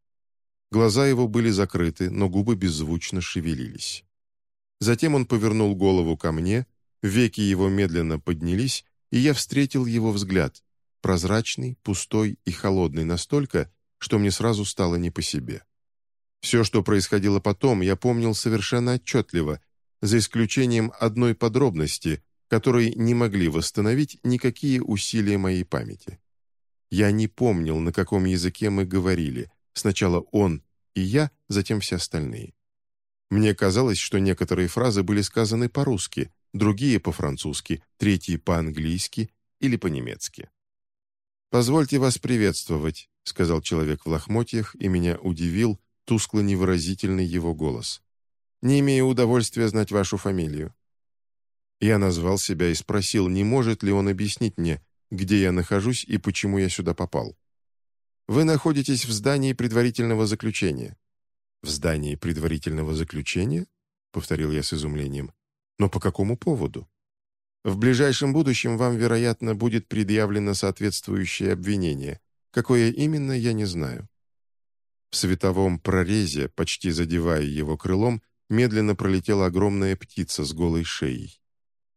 Глаза его были закрыты, но губы беззвучно шевелились. Затем он повернул голову ко мне, веки его медленно поднялись, и я встретил его взгляд, прозрачный, пустой и холодный настолько, что мне сразу стало не по себе. Все, что происходило потом, я помнил совершенно отчетливо, за исключением одной подробности, которой не могли восстановить никакие усилия моей памяти. Я не помнил, на каком языке мы говорили, сначала он и я, затем все остальные. Мне казалось, что некоторые фразы были сказаны по-русски, другие по-французски, третьи по-английски или по-немецки. «Позвольте вас приветствовать», — сказал человек в лохмотьях, и меня удивил тускло-невыразительный его голос. «Не имею удовольствия знать вашу фамилию». Я назвал себя и спросил, не может ли он объяснить мне, где я нахожусь и почему я сюда попал. «Вы находитесь в здании предварительного заключения». «В здании предварительного заключения?» — повторил я с изумлением. «Но по какому поводу?» «В ближайшем будущем вам, вероятно, будет предъявлено соответствующее обвинение. Какое именно, я не знаю». В световом прорезе, почти задевая его крылом, медленно пролетела огромная птица с голой шеей.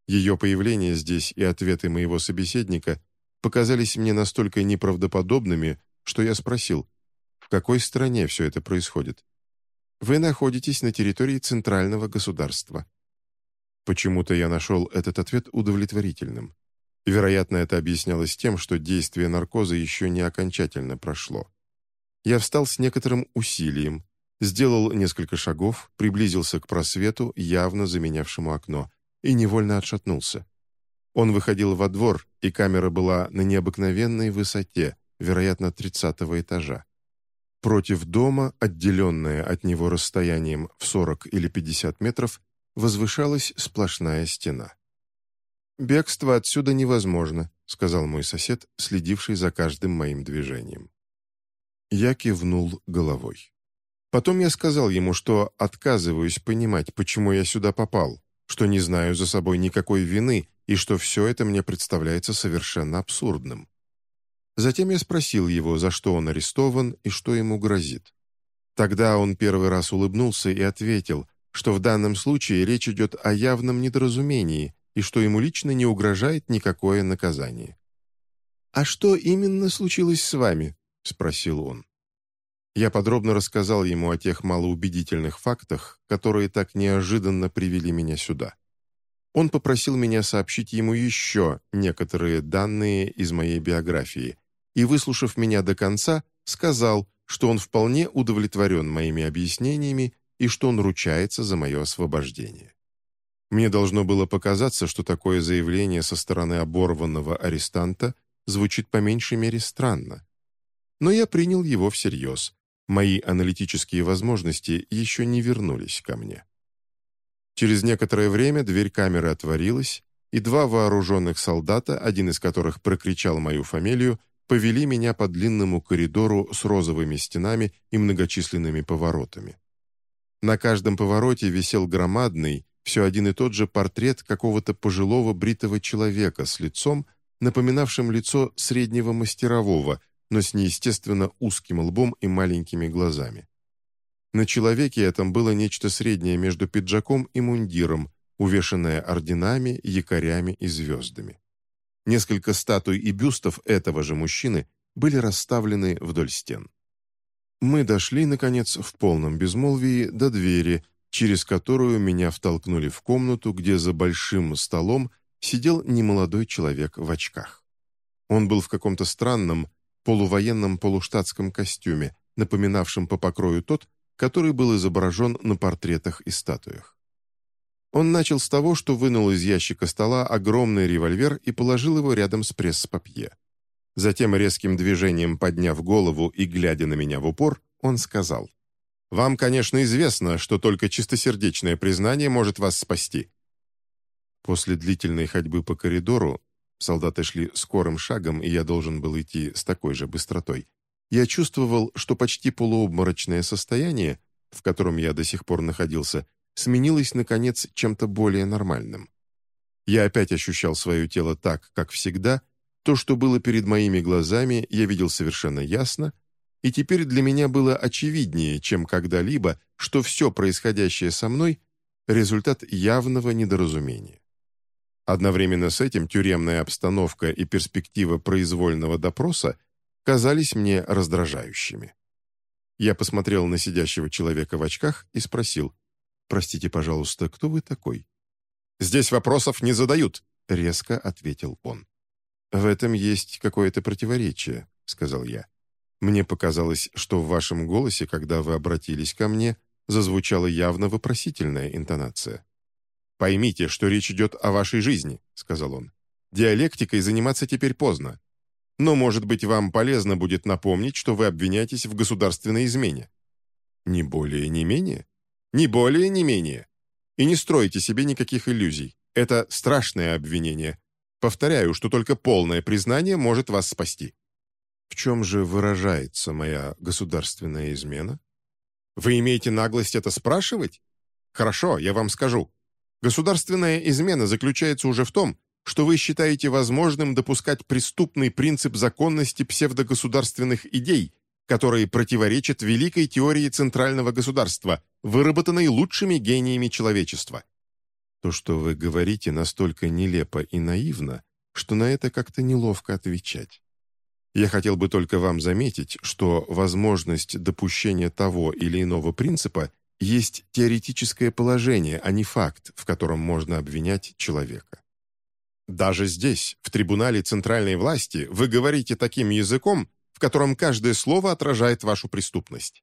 Ее появление здесь и ответы моего собеседника показались мне настолько неправдоподобными, что я спросил, в какой стране все это происходит? Вы находитесь на территории центрального государства. Почему-то я нашел этот ответ удовлетворительным. Вероятно, это объяснялось тем, что действие наркоза еще не окончательно прошло. Я встал с некоторым усилием, сделал несколько шагов, приблизился к просвету, явно заменявшему окно, и невольно отшатнулся. Он выходил во двор, и камера была на необыкновенной высоте, вероятно, тридцатого этажа. Против дома, отделенная от него расстоянием в 40 или 50 метров, возвышалась сплошная стена. «Бегство отсюда невозможно», — сказал мой сосед, следивший за каждым моим движением. Я кивнул головой. Потом я сказал ему, что отказываюсь понимать, почему я сюда попал, что не знаю за собой никакой вины и что все это мне представляется совершенно абсурдным. Затем я спросил его, за что он арестован и что ему грозит. Тогда он первый раз улыбнулся и ответил, что в данном случае речь идет о явном недоразумении и что ему лично не угрожает никакое наказание. «А что именно случилось с вами?» — спросил он. Я подробно рассказал ему о тех малоубедительных фактах, которые так неожиданно привели меня сюда. Он попросил меня сообщить ему еще некоторые данные из моей биографии и, выслушав меня до конца, сказал, что он вполне удовлетворен моими объяснениями и что он ручается за мое освобождение. Мне должно было показаться, что такое заявление со стороны оборванного арестанта звучит по меньшей мере странно. Но я принял его всерьез, Мои аналитические возможности еще не вернулись ко мне. Через некоторое время дверь камеры отворилась, и два вооруженных солдата, один из которых прокричал мою фамилию, повели меня по длинному коридору с розовыми стенами и многочисленными поворотами. На каждом повороте висел громадный, все один и тот же портрет какого-то пожилого бритого человека с лицом, напоминавшим лицо среднего мастерового, но с неестественно узким лбом и маленькими глазами. На человеке этом было нечто среднее между пиджаком и мундиром, увешанное орденами, якорями и звездами. Несколько статуй и бюстов этого же мужчины были расставлены вдоль стен. Мы дошли, наконец, в полном безмолвии до двери, через которую меня втолкнули в комнату, где за большим столом сидел немолодой человек в очках. Он был в каком-то странном, полувоенном полуштатском костюме, напоминавшем по покрою тот, который был изображен на портретах и статуях. Он начал с того, что вынул из ящика стола огромный револьвер и положил его рядом с пресс-папье. Затем, резким движением подняв голову и глядя на меня в упор, он сказал, «Вам, конечно, известно, что только чистосердечное признание может вас спасти». После длительной ходьбы по коридору, солдаты шли скорым шагом, и я должен был идти с такой же быстротой, я чувствовал, что почти полуобморочное состояние, в котором я до сих пор находился, сменилось, наконец, чем-то более нормальным. Я опять ощущал свое тело так, как всегда, то, что было перед моими глазами, я видел совершенно ясно, и теперь для меня было очевиднее, чем когда-либо, что все происходящее со мной – результат явного недоразумения. Одновременно с этим тюремная обстановка и перспектива произвольного допроса казались мне раздражающими. Я посмотрел на сидящего человека в очках и спросил, «Простите, пожалуйста, кто вы такой?» «Здесь вопросов не задают», — резко ответил он. «В этом есть какое-то противоречие», — сказал я. «Мне показалось, что в вашем голосе, когда вы обратились ко мне, зазвучала явно вопросительная интонация». «Поймите, что речь идет о вашей жизни», — сказал он. «Диалектикой заниматься теперь поздно. Но, может быть, вам полезно будет напомнить, что вы обвиняетесь в государственной измене. Не более, не менее? Не более, не менее. И не стройте себе никаких иллюзий. Это страшное обвинение. Повторяю, что только полное признание может вас спасти. В чем же выражается моя государственная измена? Вы имеете наглость это спрашивать? Хорошо, я вам скажу. Государственная измена заключается уже в том, что вы считаете возможным допускать преступный принцип законности псевдогосударственных идей, которые противоречат великой теории центрального государства, выработанной лучшими гениями человечества. То, что вы говорите, настолько нелепо и наивно, что на это как-то неловко отвечать. Я хотел бы только вам заметить, что возможность допущения того или иного принципа есть теоретическое положение, а не факт, в котором можно обвинять человека. Даже здесь, в трибунале центральной власти, вы говорите таким языком, в котором каждое слово отражает вашу преступность.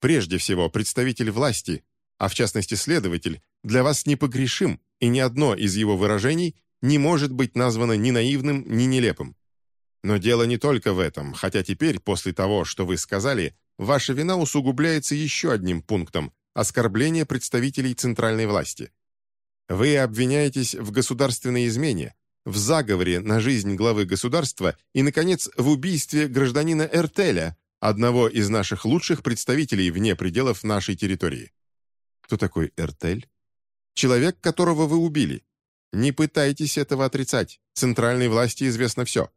Прежде всего, представитель власти, а в частности следователь, для вас непогрешим, и ни одно из его выражений не может быть названо ни наивным, ни нелепым. Но дело не только в этом, хотя теперь, после того, что вы сказали, ваша вина усугубляется еще одним пунктом – оскорбление представителей центральной власти. Вы обвиняетесь в государственной измене, в заговоре на жизнь главы государства и, наконец, в убийстве гражданина Эртеля, одного из наших лучших представителей вне пределов нашей территории. Кто такой Эртель? Человек, которого вы убили. Не пытайтесь этого отрицать. Центральной власти известно все.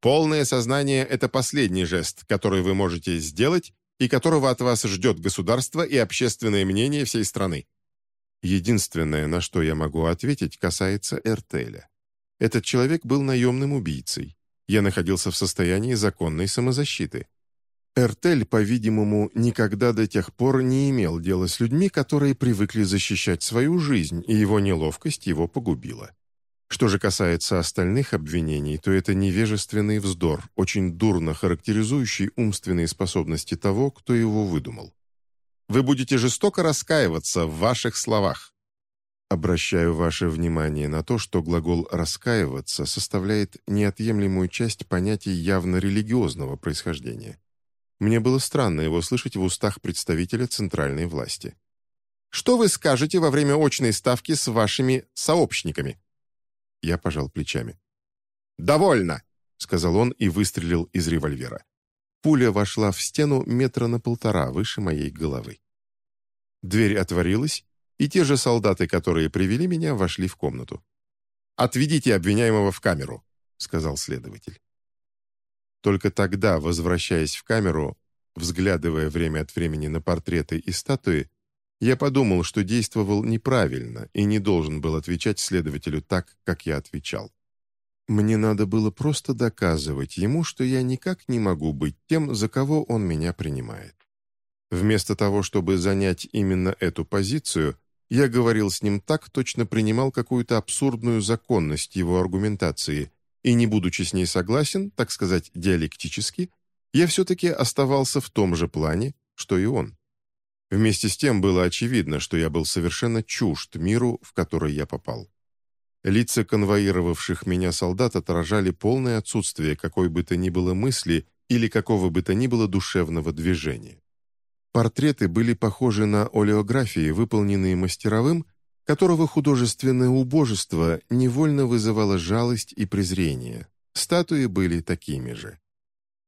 Полное сознание – это последний жест, который вы можете сделать и которого от вас ждет государство и общественное мнение всей страны. Единственное, на что я могу ответить, касается Эртеля. Этот человек был наемным убийцей. Я находился в состоянии законной самозащиты. Эртель, по-видимому, никогда до тех пор не имел дела с людьми, которые привыкли защищать свою жизнь, и его неловкость его погубила. Что же касается остальных обвинений, то это невежественный вздор, очень дурно характеризующий умственные способности того, кто его выдумал. Вы будете жестоко раскаиваться в ваших словах. Обращаю ваше внимание на то, что глагол «раскаиваться» составляет неотъемлемую часть понятий явно религиозного происхождения. Мне было странно его слышать в устах представителя центральной власти. «Что вы скажете во время очной ставки с вашими сообщниками?» Я пожал плечами. «Довольно!» — сказал он и выстрелил из револьвера. Пуля вошла в стену метра на полтора выше моей головы. Дверь отворилась, и те же солдаты, которые привели меня, вошли в комнату. «Отведите обвиняемого в камеру», — сказал следователь. Только тогда, возвращаясь в камеру, взглядывая время от времени на портреты и статуи, я подумал, что действовал неправильно и не должен был отвечать следователю так, как я отвечал. Мне надо было просто доказывать ему, что я никак не могу быть тем, за кого он меня принимает. Вместо того, чтобы занять именно эту позицию, я говорил с ним так, точно принимал какую-то абсурдную законность его аргументации, и не будучи с ней согласен, так сказать, диалектически, я все-таки оставался в том же плане, что и он. Вместе с тем было очевидно, что я был совершенно чужд миру, в который я попал. Лица конвоировавших меня солдат отражали полное отсутствие какой бы то ни было мысли или какого бы то ни было душевного движения. Портреты были похожи на олеографии, выполненные мастеровым, которого художественное убожество невольно вызывало жалость и презрение. Статуи были такими же.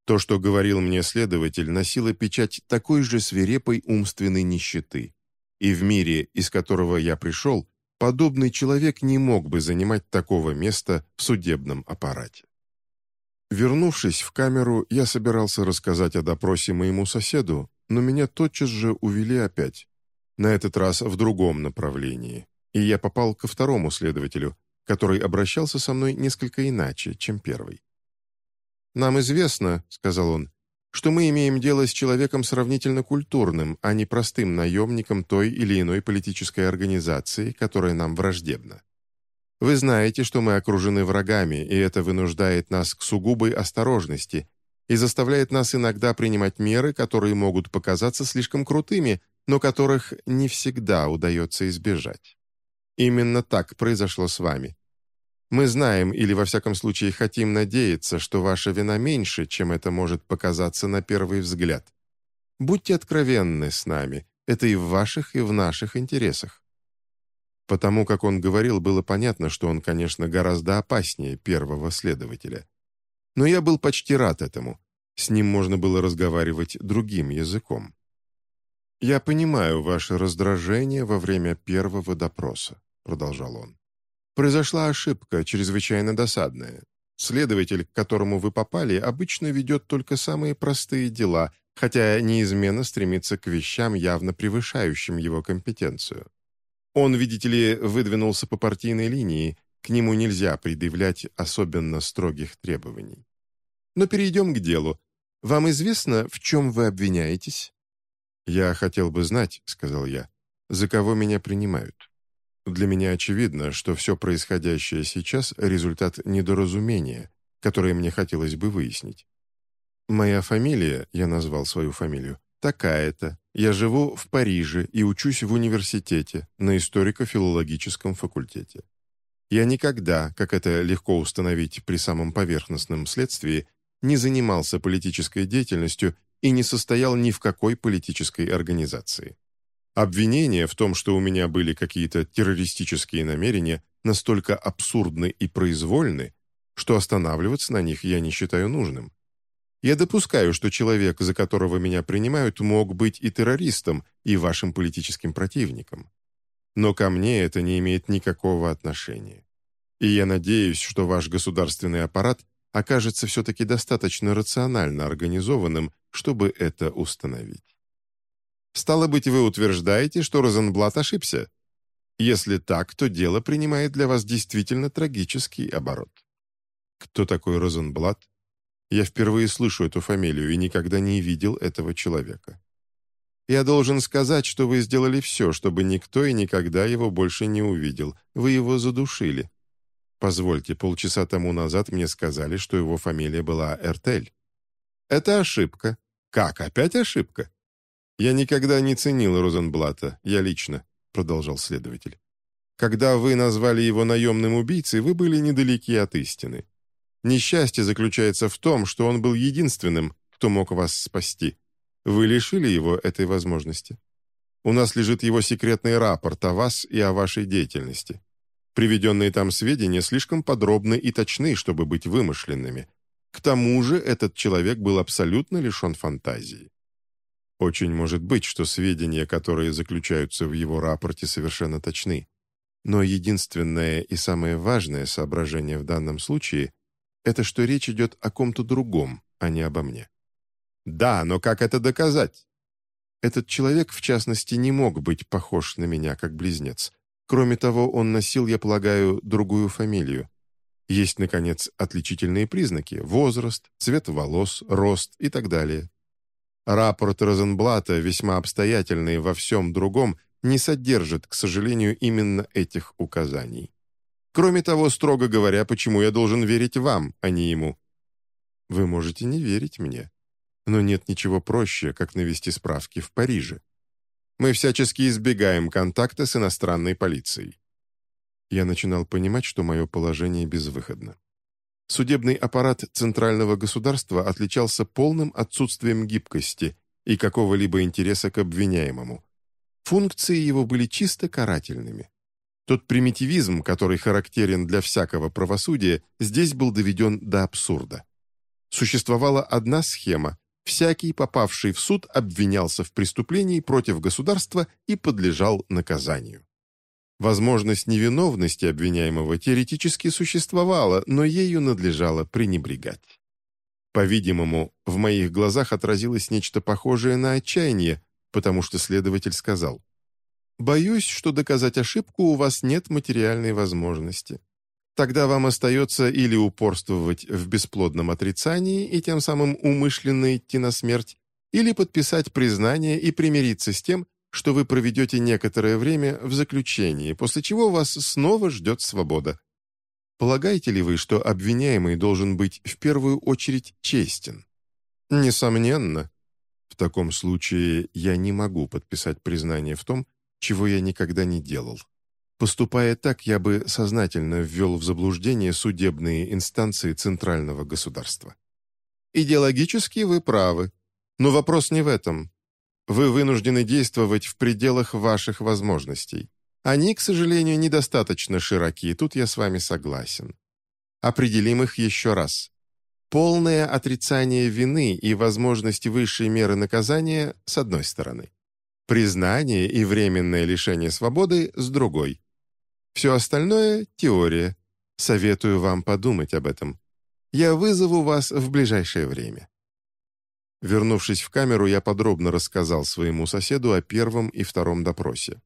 То, что говорил мне следователь, носило печать такой же свирепой умственной нищеты. И в мире, из которого я пришел, подобный человек не мог бы занимать такого места в судебном аппарате. Вернувшись в камеру, я собирался рассказать о допросе моему соседу, но меня тотчас же увели опять, на этот раз в другом направлении, и я попал ко второму следователю, который обращался со мной несколько иначе, чем первый. «Нам известно», — сказал он, «что мы имеем дело с человеком сравнительно культурным, а не простым наемником той или иной политической организации, которая нам враждебна. Вы знаете, что мы окружены врагами, и это вынуждает нас к сугубой осторожности и заставляет нас иногда принимать меры, которые могут показаться слишком крутыми, но которых не всегда удается избежать. Именно так произошло с вами. Мы знаем, или во всяком случае хотим надеяться, что ваша вина меньше, чем это может показаться на первый взгляд. Будьте откровенны с нами, это и в ваших, и в наших интересах. Потому как он говорил, было понятно, что он, конечно, гораздо опаснее первого следователя. Но я был почти рад этому. С ним можно было разговаривать другим языком. «Я понимаю ваше раздражение во время первого допроса», — продолжал он. Произошла ошибка, чрезвычайно досадная. Следователь, к которому вы попали, обычно ведет только самые простые дела, хотя неизменно стремится к вещам, явно превышающим его компетенцию. Он, видите ли, выдвинулся по партийной линии, к нему нельзя предъявлять особенно строгих требований. Но перейдем к делу. Вам известно, в чем вы обвиняетесь? «Я хотел бы знать», — сказал я, — «за кого меня принимают». Для меня очевидно, что все происходящее сейчас – результат недоразумения, которое мне хотелось бы выяснить. Моя фамилия, я назвал свою фамилию, такая-то. Я живу в Париже и учусь в университете на историко-филологическом факультете. Я никогда, как это легко установить при самом поверхностном следствии, не занимался политической деятельностью и не состоял ни в какой политической организации. Обвинения в том, что у меня были какие-то террористические намерения, настолько абсурдны и произвольны, что останавливаться на них я не считаю нужным. Я допускаю, что человек, за которого меня принимают, мог быть и террористом, и вашим политическим противником. Но ко мне это не имеет никакого отношения. И я надеюсь, что ваш государственный аппарат окажется все-таки достаточно рационально организованным, чтобы это установить. Стало быть, вы утверждаете, что Розенблат ошибся? Если так, то дело принимает для вас действительно трагический оборот. Кто такой Розенблат? Я впервые слышу эту фамилию и никогда не видел этого человека. Я должен сказать, что вы сделали все, чтобы никто и никогда его больше не увидел. Вы его задушили. Позвольте, полчаса тому назад мне сказали, что его фамилия была Эртель. Это ошибка. Как, опять ошибка? «Я никогда не ценил Розенблата, я лично», — продолжал следователь. «Когда вы назвали его наемным убийцей, вы были недалеки от истины. Несчастье заключается в том, что он был единственным, кто мог вас спасти. Вы лишили его этой возможности. У нас лежит его секретный рапорт о вас и о вашей деятельности. Приведенные там сведения слишком подробны и точны, чтобы быть вымышленными. К тому же этот человек был абсолютно лишен фантазии. Очень может быть, что сведения, которые заключаются в его рапорте, совершенно точны. Но единственное и самое важное соображение в данном случае – это что речь идет о ком-то другом, а не обо мне. Да, но как это доказать? Этот человек, в частности, не мог быть похож на меня, как близнец. Кроме того, он носил, я полагаю, другую фамилию. Есть, наконец, отличительные признаки – возраст, цвет волос, рост и так далее. Рапорт Розенблата, весьма обстоятельный во всем другом, не содержит, к сожалению, именно этих указаний. Кроме того, строго говоря, почему я должен верить вам, а не ему? Вы можете не верить мне, но нет ничего проще, как навести справки в Париже. Мы всячески избегаем контакта с иностранной полицией». Я начинал понимать, что мое положение безвыходно. Судебный аппарат центрального государства отличался полным отсутствием гибкости и какого-либо интереса к обвиняемому. Функции его были чисто карательными. Тот примитивизм, который характерен для всякого правосудия, здесь был доведен до абсурда. Существовала одна схема. Всякий, попавший в суд, обвинялся в преступлении против государства и подлежал наказанию. Возможность невиновности обвиняемого теоретически существовала, но ею надлежало пренебрегать. По-видимому, в моих глазах отразилось нечто похожее на отчаяние, потому что следователь сказал, «Боюсь, что доказать ошибку у вас нет материальной возможности. Тогда вам остается или упорствовать в бесплодном отрицании и тем самым умышленно идти на смерть, или подписать признание и примириться с тем, что вы проведете некоторое время в заключении, после чего вас снова ждет свобода. Полагаете ли вы, что обвиняемый должен быть в первую очередь честен? Несомненно. В таком случае я не могу подписать признание в том, чего я никогда не делал. Поступая так, я бы сознательно ввел в заблуждение судебные инстанции центрального государства. Идеологически вы правы, но вопрос не в этом. Вы вынуждены действовать в пределах ваших возможностей. Они, к сожалению, недостаточно широки, тут я с вами согласен. Определим их еще раз. Полное отрицание вины и возможность высшей меры наказания с одной стороны. Признание и временное лишение свободы с другой. Все остальное — теория. Советую вам подумать об этом. Я вызову вас в ближайшее время». Вернувшись в камеру, я подробно рассказал своему соседу о первом и втором допросе.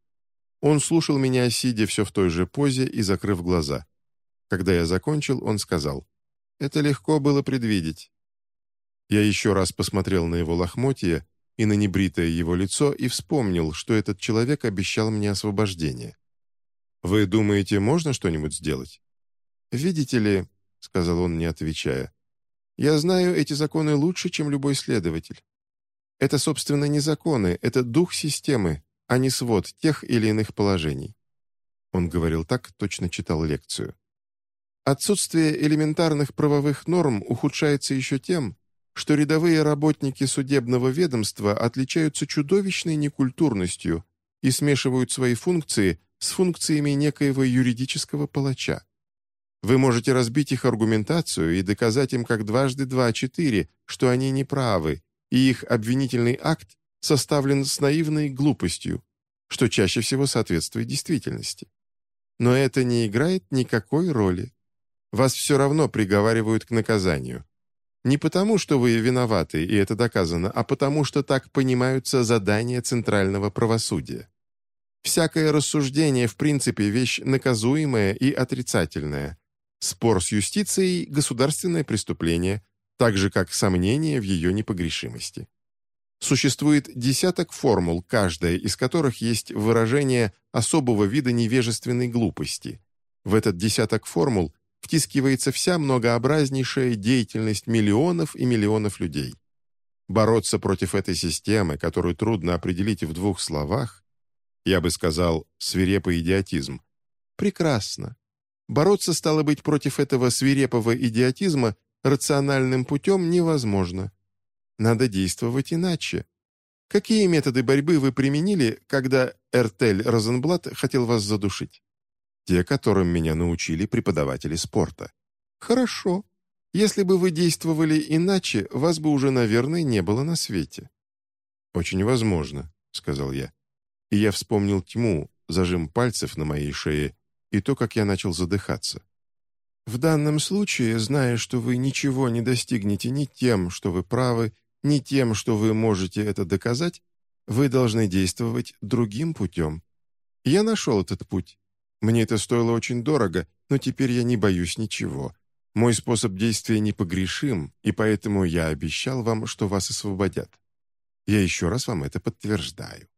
Он слушал меня, сидя все в той же позе и закрыв глаза. Когда я закончил, он сказал, «Это легко было предвидеть». Я еще раз посмотрел на его лохмотья и на небритое его лицо и вспомнил, что этот человек обещал мне освобождение. «Вы думаете, можно что-нибудь сделать?» «Видите ли», — сказал он, не отвечая, «я знаю эти законы лучше, чем любой следователь. Это, собственно, не законы, это дух системы, а не свод тех или иных положений». Он говорил так, точно читал лекцию. Отсутствие элементарных правовых норм ухудшается еще тем, что рядовые работники судебного ведомства отличаются чудовищной некультурностью и смешивают свои функции с функциями некоего юридического палача. Вы можете разбить их аргументацию и доказать им как дважды два четыре, что они неправы, и их обвинительный акт составлен с наивной глупостью, что чаще всего соответствует действительности. Но это не играет никакой роли. Вас все равно приговаривают к наказанию. Не потому, что вы виноваты, и это доказано, а потому, что так понимаются задания центрального правосудия. Всякое рассуждение, в принципе, вещь наказуемая и отрицательная. Спор с юстицией – государственное преступление, так же, как сомнение в ее непогрешимости. Существует десяток формул, каждая из которых есть выражение особого вида невежественной глупости. В этот десяток формул втискивается вся многообразнейшая деятельность миллионов и миллионов людей. Бороться против этой системы, которую трудно определить в двух словах, я бы сказал, свирепый идиотизм. Прекрасно. Бороться, стало быть, против этого свирепого идиотизма рациональным путем невозможно. Надо действовать иначе. Какие методы борьбы вы применили, когда Эртель Розенблат хотел вас задушить? Те, которым меня научили преподаватели спорта. Хорошо. Если бы вы действовали иначе, вас бы уже, наверное, не было на свете. Очень возможно, сказал я и я вспомнил тьму, зажим пальцев на моей шее и то, как я начал задыхаться. В данном случае, зная, что вы ничего не достигнете ни тем, что вы правы, ни тем, что вы можете это доказать, вы должны действовать другим путем. Я нашел этот путь. Мне это стоило очень дорого, но теперь я не боюсь ничего. Мой способ действия непогрешим, и поэтому я обещал вам, что вас освободят. Я еще раз вам это подтверждаю.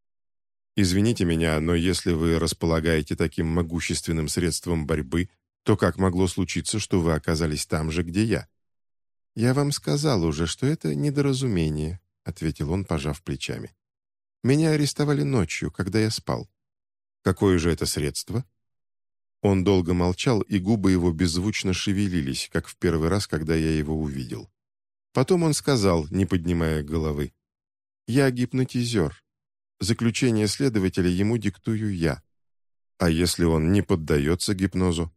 Извините меня, но если вы располагаете таким могущественным средством борьбы, то как могло случиться, что вы оказались там же, где я?» «Я вам сказал уже, что это недоразумение», — ответил он, пожав плечами. Меня арестовали ночью, когда я спал. Какое же это средство? Он долго молчал, и губы его беззвучно шевелились, как в первый раз, когда я его увидел. Потом он сказал, не поднимая головы, «Я гипнотизер. Заключение следователя ему диктую я. А если он не поддается гипнозу?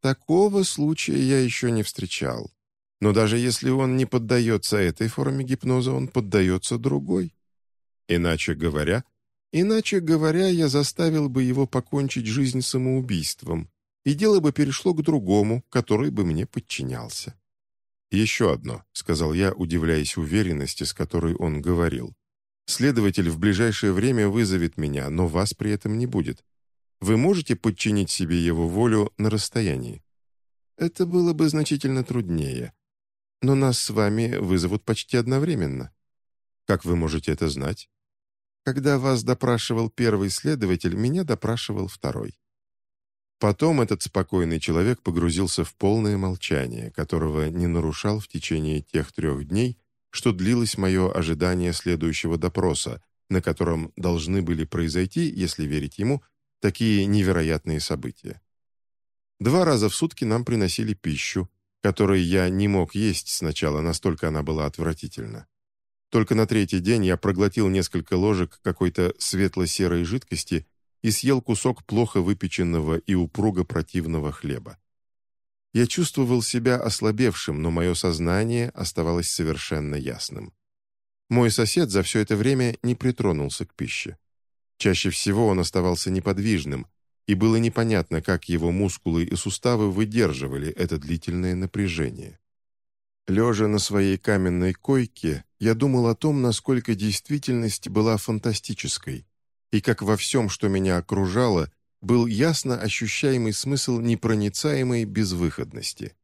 Такого случая я еще не встречал. Но даже если он не поддается этой форме гипноза, он поддается другой. Иначе говоря, иначе говоря, я заставил бы его покончить жизнь самоубийством, и дело бы перешло к другому, который бы мне подчинялся. «Еще одно», — сказал я, удивляясь уверенности, с которой он говорил. «Следователь в ближайшее время вызовет меня, но вас при этом не будет. Вы можете подчинить себе его волю на расстоянии?» «Это было бы значительно труднее. Но нас с вами вызовут почти одновременно». «Как вы можете это знать?» Когда вас допрашивал первый следователь, меня допрашивал второй. Потом этот спокойный человек погрузился в полное молчание, которого не нарушал в течение тех трех дней, что длилось мое ожидание следующего допроса, на котором должны были произойти, если верить ему, такие невероятные события. Два раза в сутки нам приносили пищу, которой я не мог есть сначала, настолько она была отвратительна. Только на третий день я проглотил несколько ложек какой-то светло-серой жидкости и съел кусок плохо выпеченного и упруго противного хлеба. Я чувствовал себя ослабевшим, но мое сознание оставалось совершенно ясным. Мой сосед за все это время не притронулся к пище. Чаще всего он оставался неподвижным, и было непонятно, как его мускулы и суставы выдерживали это длительное напряжение. Лежа на своей каменной койке, я думал о том, насколько действительность была фантастической, и как во всем, что меня окружало, был ясно ощущаемый смысл непроницаемой безвыходности.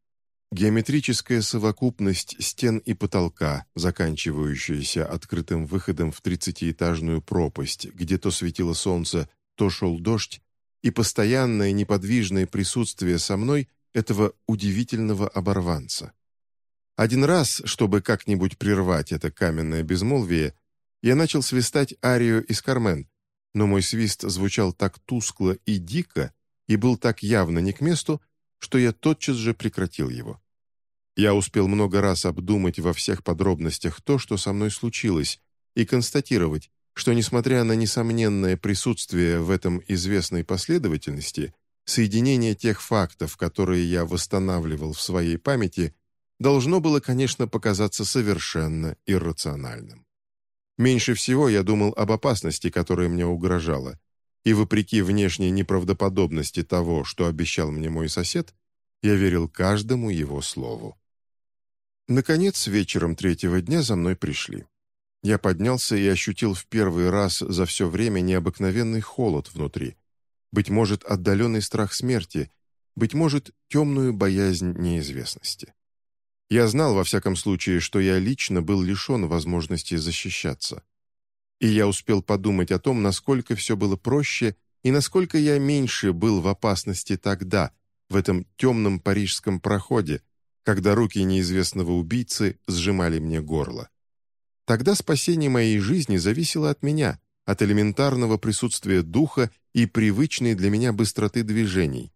Геометрическая совокупность стен и потолка, заканчивающаяся открытым выходом в тридцатиэтажную пропасть, где то светило солнце, то шел дождь, и постоянное неподвижное присутствие со мной этого удивительного оборванца. Один раз, чтобы как-нибудь прервать это каменное безмолвие, я начал свистать арию из «Кармен», но мой свист звучал так тускло и дико и был так явно не к месту, что я тотчас же прекратил его. Я успел много раз обдумать во всех подробностях то, что со мной случилось, и констатировать, что, несмотря на несомненное присутствие в этом известной последовательности, соединение тех фактов, которые я восстанавливал в своей памяти, должно было, конечно, показаться совершенно иррациональным. Меньше всего я думал об опасности, которая мне угрожала, и вопреки внешней неправдоподобности того, что обещал мне мой сосед, я верил каждому его слову. Наконец, вечером третьего дня за мной пришли. Я поднялся и ощутил в первый раз за все время необыкновенный холод внутри. Быть может, отдаленный страх смерти, быть может, темную боязнь неизвестности. Я знал, во всяком случае, что я лично был лишен возможности защищаться. И я успел подумать о том, насколько все было проще и насколько я меньше был в опасности тогда, в этом темном парижском проходе, когда руки неизвестного убийцы сжимали мне горло. Тогда спасение моей жизни зависело от меня, от элементарного присутствия духа и привычной для меня быстроты движений.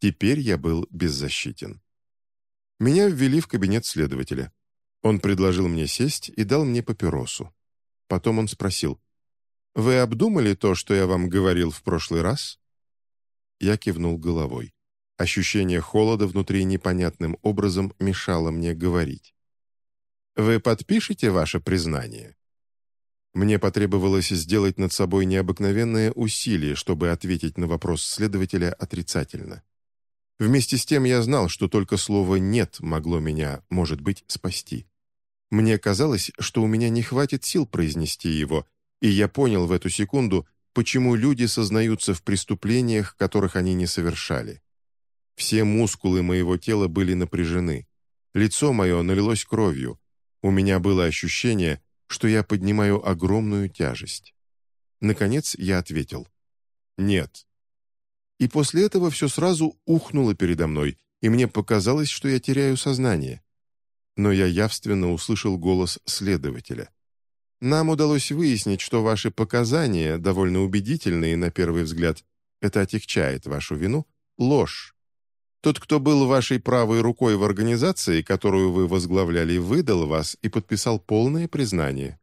Теперь я был беззащитен. Меня ввели в кабинет следователя. Он предложил мне сесть и дал мне папиросу. Потом он спросил, «Вы обдумали то, что я вам говорил в прошлый раз?» Я кивнул головой. Ощущение холода внутри непонятным образом мешало мне говорить. «Вы подпишете ваше признание?» Мне потребовалось сделать над собой необыкновенное усилие, чтобы ответить на вопрос следователя отрицательно. Вместе с тем я знал, что только слово «нет» могло меня, может быть, спасти. Мне казалось, что у меня не хватит сил произнести его, и я понял в эту секунду, почему люди сознаются в преступлениях, которых они не совершали. Все мускулы моего тела были напряжены. Лицо мое налилось кровью. У меня было ощущение, что я поднимаю огромную тяжесть. Наконец я ответил. «Нет, и после этого все сразу ухнуло передо мной, и мне показалось, что я теряю сознание. Но я явственно услышал голос следователя. Нам удалось выяснить, что ваши показания, довольно убедительные на первый взгляд, это отягчает вашу вину, ложь. Тот, кто был вашей правой рукой в организации, которую вы возглавляли, выдал вас и подписал полное признание.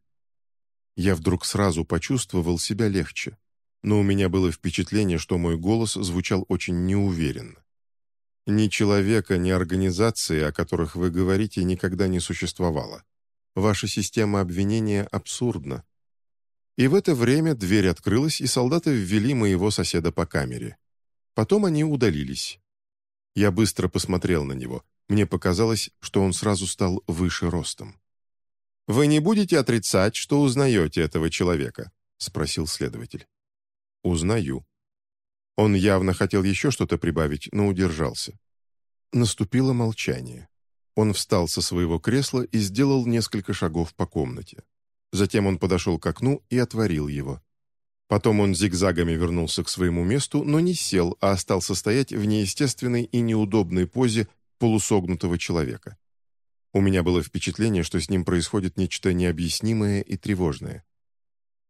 Я вдруг сразу почувствовал себя легче, но у меня было впечатление, что мой голос звучал очень неуверенно. Ни человека, ни организации, о которых вы говорите, никогда не существовало. Ваша система обвинения абсурдна. И в это время дверь открылась, и солдаты ввели моего соседа по камере. Потом они удалились. Я быстро посмотрел на него. Мне показалось, что он сразу стал выше ростом. «Вы не будете отрицать, что узнаете этого человека?» — спросил следователь. «Узнаю». Он явно хотел еще что-то прибавить, но удержался. Наступило молчание. Он встал со своего кресла и сделал несколько шагов по комнате. Затем он подошел к окну и отворил его. Потом он зигзагами вернулся к своему месту, но не сел, а остался стоять в неестественной и неудобной позе полусогнутого человека. У меня было впечатление, что с ним происходит нечто необъяснимое и тревожное.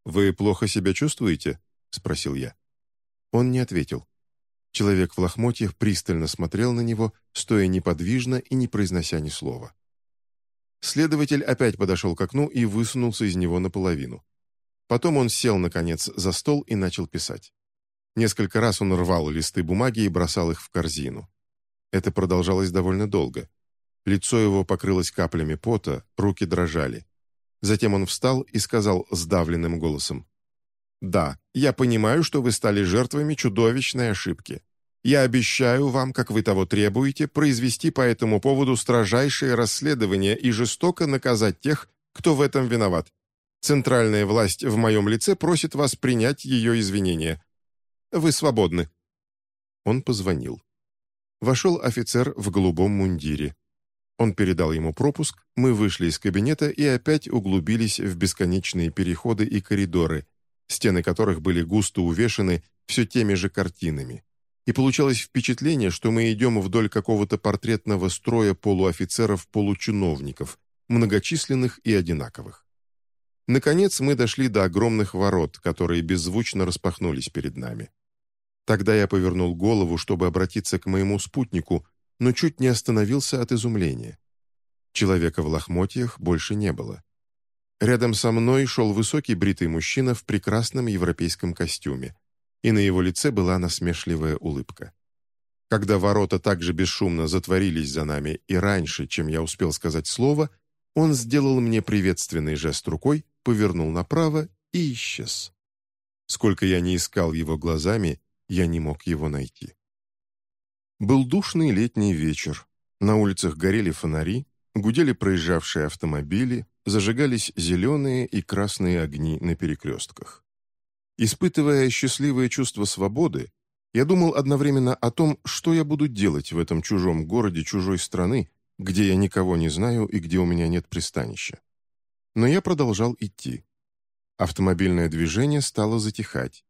«Вы плохо себя чувствуете?» — спросил я. Он не ответил. Человек в лохмотьях пристально смотрел на него, стоя неподвижно и не произнося ни слова. Следователь опять подошел к окну и высунулся из него наполовину. Потом он сел, наконец, за стол и начал писать. Несколько раз он рвал листы бумаги и бросал их в корзину. Это продолжалось довольно долго. Лицо его покрылось каплями пота, руки дрожали. Затем он встал и сказал сдавленным голосом. Да, я понимаю, что вы стали жертвами чудовищной ошибки. Я обещаю вам, как вы того требуете, произвести по этому поводу строжайшее расследование и жестоко наказать тех, кто в этом виноват. Центральная власть в моем лице просит вас принять ее извинения. Вы свободны». Он позвонил. Вошел офицер в голубом мундире. Он передал ему пропуск, мы вышли из кабинета и опять углубились в бесконечные переходы и коридоры, стены которых были густо увешаны все теми же картинами. И получалось впечатление, что мы идем вдоль какого-то портретного строя полуофицеров-получиновников, многочисленных и одинаковых. Наконец мы дошли до огромных ворот, которые беззвучно распахнулись перед нами. Тогда я повернул голову, чтобы обратиться к моему спутнику, но чуть не остановился от изумления. Человека в лохмотьях больше не было. Рядом со мной шел высокий бритый мужчина в прекрасном европейском костюме, и на его лице была насмешливая улыбка. Когда ворота также бесшумно затворились за нами и раньше, чем я успел сказать слово, он сделал мне приветственный жест рукой, повернул направо и исчез. Сколько я не искал его глазами, я не мог его найти. Был душный летний вечер. На улицах горели фонари, гудели проезжавшие автомобили, зажигались зеленые и красные огни на перекрестках. Испытывая счастливое чувство свободы, я думал одновременно о том, что я буду делать в этом чужом городе чужой страны, где я никого не знаю и где у меня нет пристанища. Но я продолжал идти. Автомобильное движение стало затихать.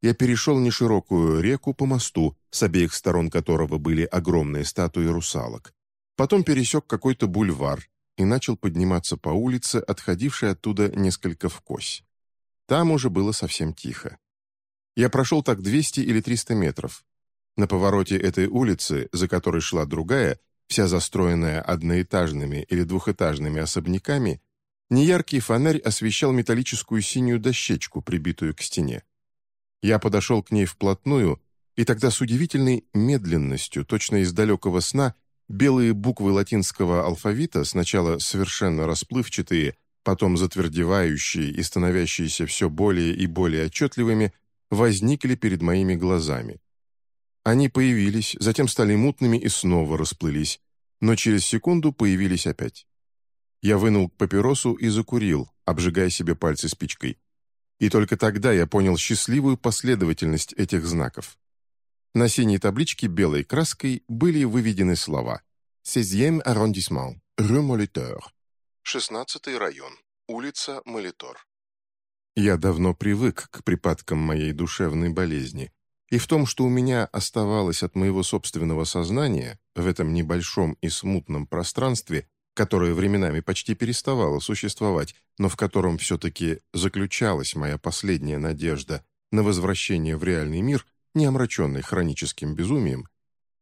Я перешел неширокую реку по мосту, с обеих сторон которого были огромные статуи русалок. Потом пересек какой-то бульвар, и начал подниматься по улице, отходившей оттуда несколько вкось. Там уже было совсем тихо. Я прошел так 200 или 300 метров. На повороте этой улицы, за которой шла другая, вся застроенная одноэтажными или двухэтажными особняками, неяркий фонарь освещал металлическую синюю дощечку, прибитую к стене. Я подошел к ней вплотную, и тогда с удивительной медленностью, точно из далекого сна, Белые буквы латинского алфавита, сначала совершенно расплывчатые, потом затвердевающие и становящиеся все более и более отчетливыми, возникли перед моими глазами. Они появились, затем стали мутными и снова расплылись, но через секунду появились опять. Я вынул папиросу и закурил, обжигая себе пальцы спичкой. И только тогда я понял счастливую последовательность этих знаков. На синей табличке белой краской были выведены слова «Сезьем аррондисмент, Рue Молитер». «Шестнадцатый район, улица Молитор». Я давно привык к припадкам моей душевной болезни, и в том, что у меня оставалось от моего собственного сознания в этом небольшом и смутном пространстве, которое временами почти переставало существовать, но в котором все-таки заключалась моя последняя надежда на возвращение в реальный мир, не омраченный хроническим безумием,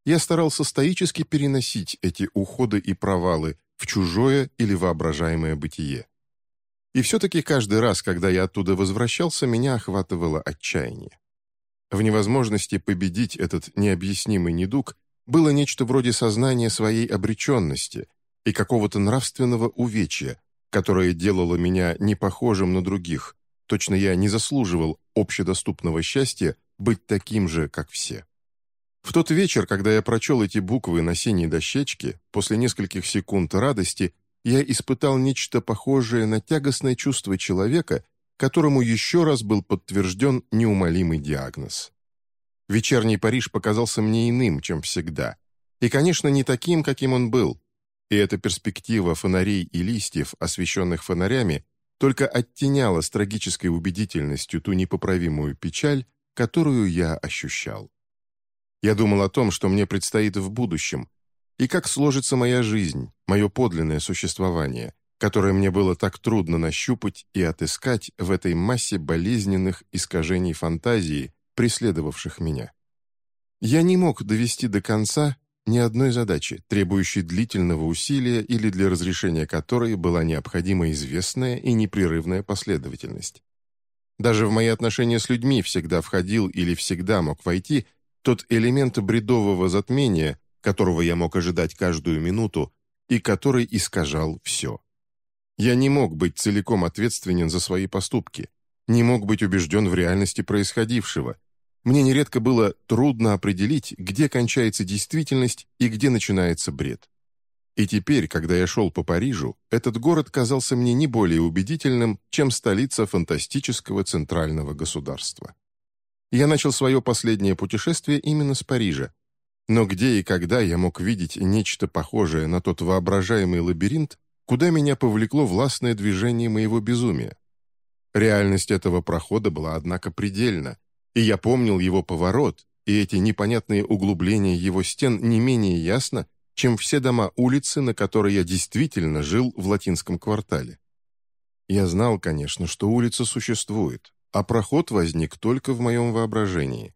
я старался стоически переносить эти уходы и провалы в чужое или воображаемое бытие. И все-таки каждый раз, когда я оттуда возвращался, меня охватывало отчаяние. В невозможности победить этот необъяснимый недуг было нечто вроде сознания своей обреченности и какого-то нравственного увечья, которое делало меня не похожим на других, точно я не заслуживал общедоступного счастья быть таким же, как все. В тот вечер, когда я прочел эти буквы на синей дощечке, после нескольких секунд радости, я испытал нечто похожее на тягостное чувство человека, которому еще раз был подтвержден неумолимый диагноз. Вечерний Париж показался мне иным, чем всегда. И, конечно, не таким, каким он был. И эта перспектива фонарей и листьев, освещенных фонарями, только оттеняла с трагической убедительностью ту непоправимую печаль, которую я ощущал. Я думал о том, что мне предстоит в будущем, и как сложится моя жизнь, мое подлинное существование, которое мне было так трудно нащупать и отыскать в этой массе болезненных искажений фантазии, преследовавших меня. Я не мог довести до конца ни одной задачи, требующей длительного усилия или для разрешения которой была необходима известная и непрерывная последовательность. Даже в мои отношения с людьми всегда входил или всегда мог войти тот элемент бредового затмения, которого я мог ожидать каждую минуту и который искажал все. Я не мог быть целиком ответственен за свои поступки, не мог быть убежден в реальности происходившего – мне нередко было трудно определить, где кончается действительность и где начинается бред. И теперь, когда я шел по Парижу, этот город казался мне не более убедительным, чем столица фантастического центрального государства. Я начал свое последнее путешествие именно с Парижа, но где и когда я мог видеть нечто похожее на тот воображаемый лабиринт, куда меня повлекло властное движение моего безумия? Реальность этого прохода была, однако, предельна, и я помнил его поворот, и эти непонятные углубления его стен не менее ясно, чем все дома улицы, на которой я действительно жил в латинском квартале. Я знал, конечно, что улица существует, а проход возник только в моем воображении.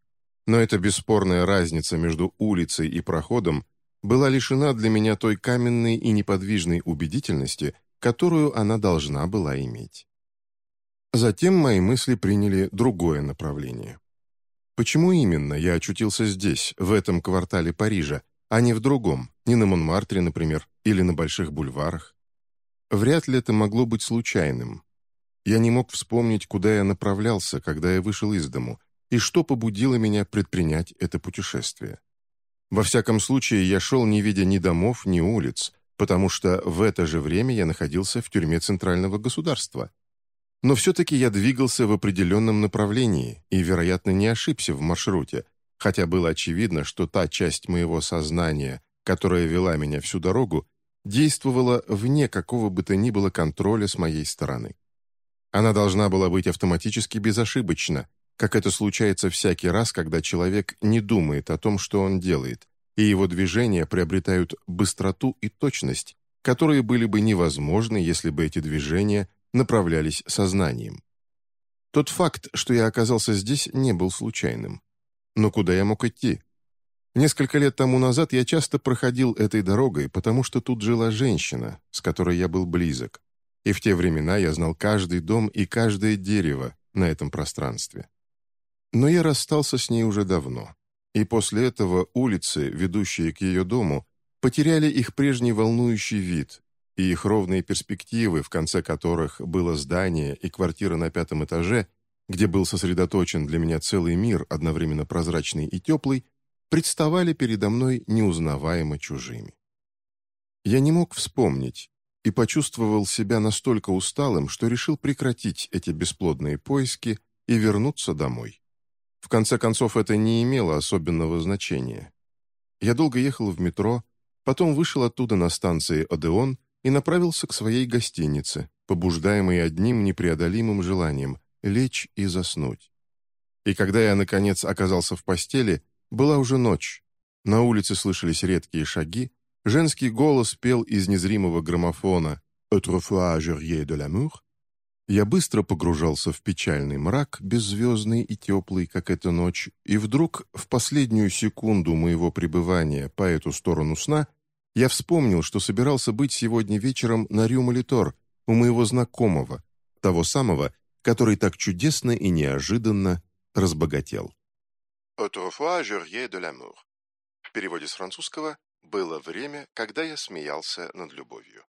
Но эта бесспорная разница между улицей и проходом была лишена для меня той каменной и неподвижной убедительности, которую она должна была иметь. Затем мои мысли приняли другое направление. Почему именно я очутился здесь, в этом квартале Парижа, а не в другом, не на Монмартре, например, или на больших бульварах? Вряд ли это могло быть случайным. Я не мог вспомнить, куда я направлялся, когда я вышел из дому, и что побудило меня предпринять это путешествие. Во всяком случае, я шел, не видя ни домов, ни улиц, потому что в это же время я находился в тюрьме Центрального государства – но все-таки я двигался в определенном направлении и, вероятно, не ошибся в маршруте, хотя было очевидно, что та часть моего сознания, которая вела меня всю дорогу, действовала вне какого бы то ни было контроля с моей стороны. Она должна была быть автоматически безошибочна, как это случается всякий раз, когда человек не думает о том, что он делает, и его движения приобретают быстроту и точность, которые были бы невозможны, если бы эти движения направлялись сознанием. Тот факт, что я оказался здесь, не был случайным. Но куда я мог идти? Несколько лет тому назад я часто проходил этой дорогой, потому что тут жила женщина, с которой я был близок. И в те времена я знал каждый дом и каждое дерево на этом пространстве. Но я расстался с ней уже давно. И после этого улицы, ведущие к ее дому, потеряли их прежний волнующий вид, и их ровные перспективы, в конце которых было здание и квартира на пятом этаже, где был сосредоточен для меня целый мир, одновременно прозрачный и теплый, представали передо мной неузнаваемо чужими. Я не мог вспомнить и почувствовал себя настолько усталым, что решил прекратить эти бесплодные поиски и вернуться домой. В конце концов, это не имело особенного значения. Я долго ехал в метро, потом вышел оттуда на станции «Одеон», и направился к своей гостинице, побуждаемый одним непреодолимым желанием — лечь и заснуть. И когда я, наконец, оказался в постели, была уже ночь. На улице слышались редкие шаги, Женский голос пел из незримого граммофона «Autrefois je de l'amour». Я быстро погружался в печальный мрак, беззвездный и теплый, как эта ночь, и вдруг, в последнюю секунду моего пребывания по эту сторону сна, я вспомнил, что собирался быть сегодня вечером на Рюмалитор у моего знакомого, того самого, который так чудесно и неожиданно разбогател. «Autrefois je de l'amour». В переводе с французского было время, когда я смеялся над любовью.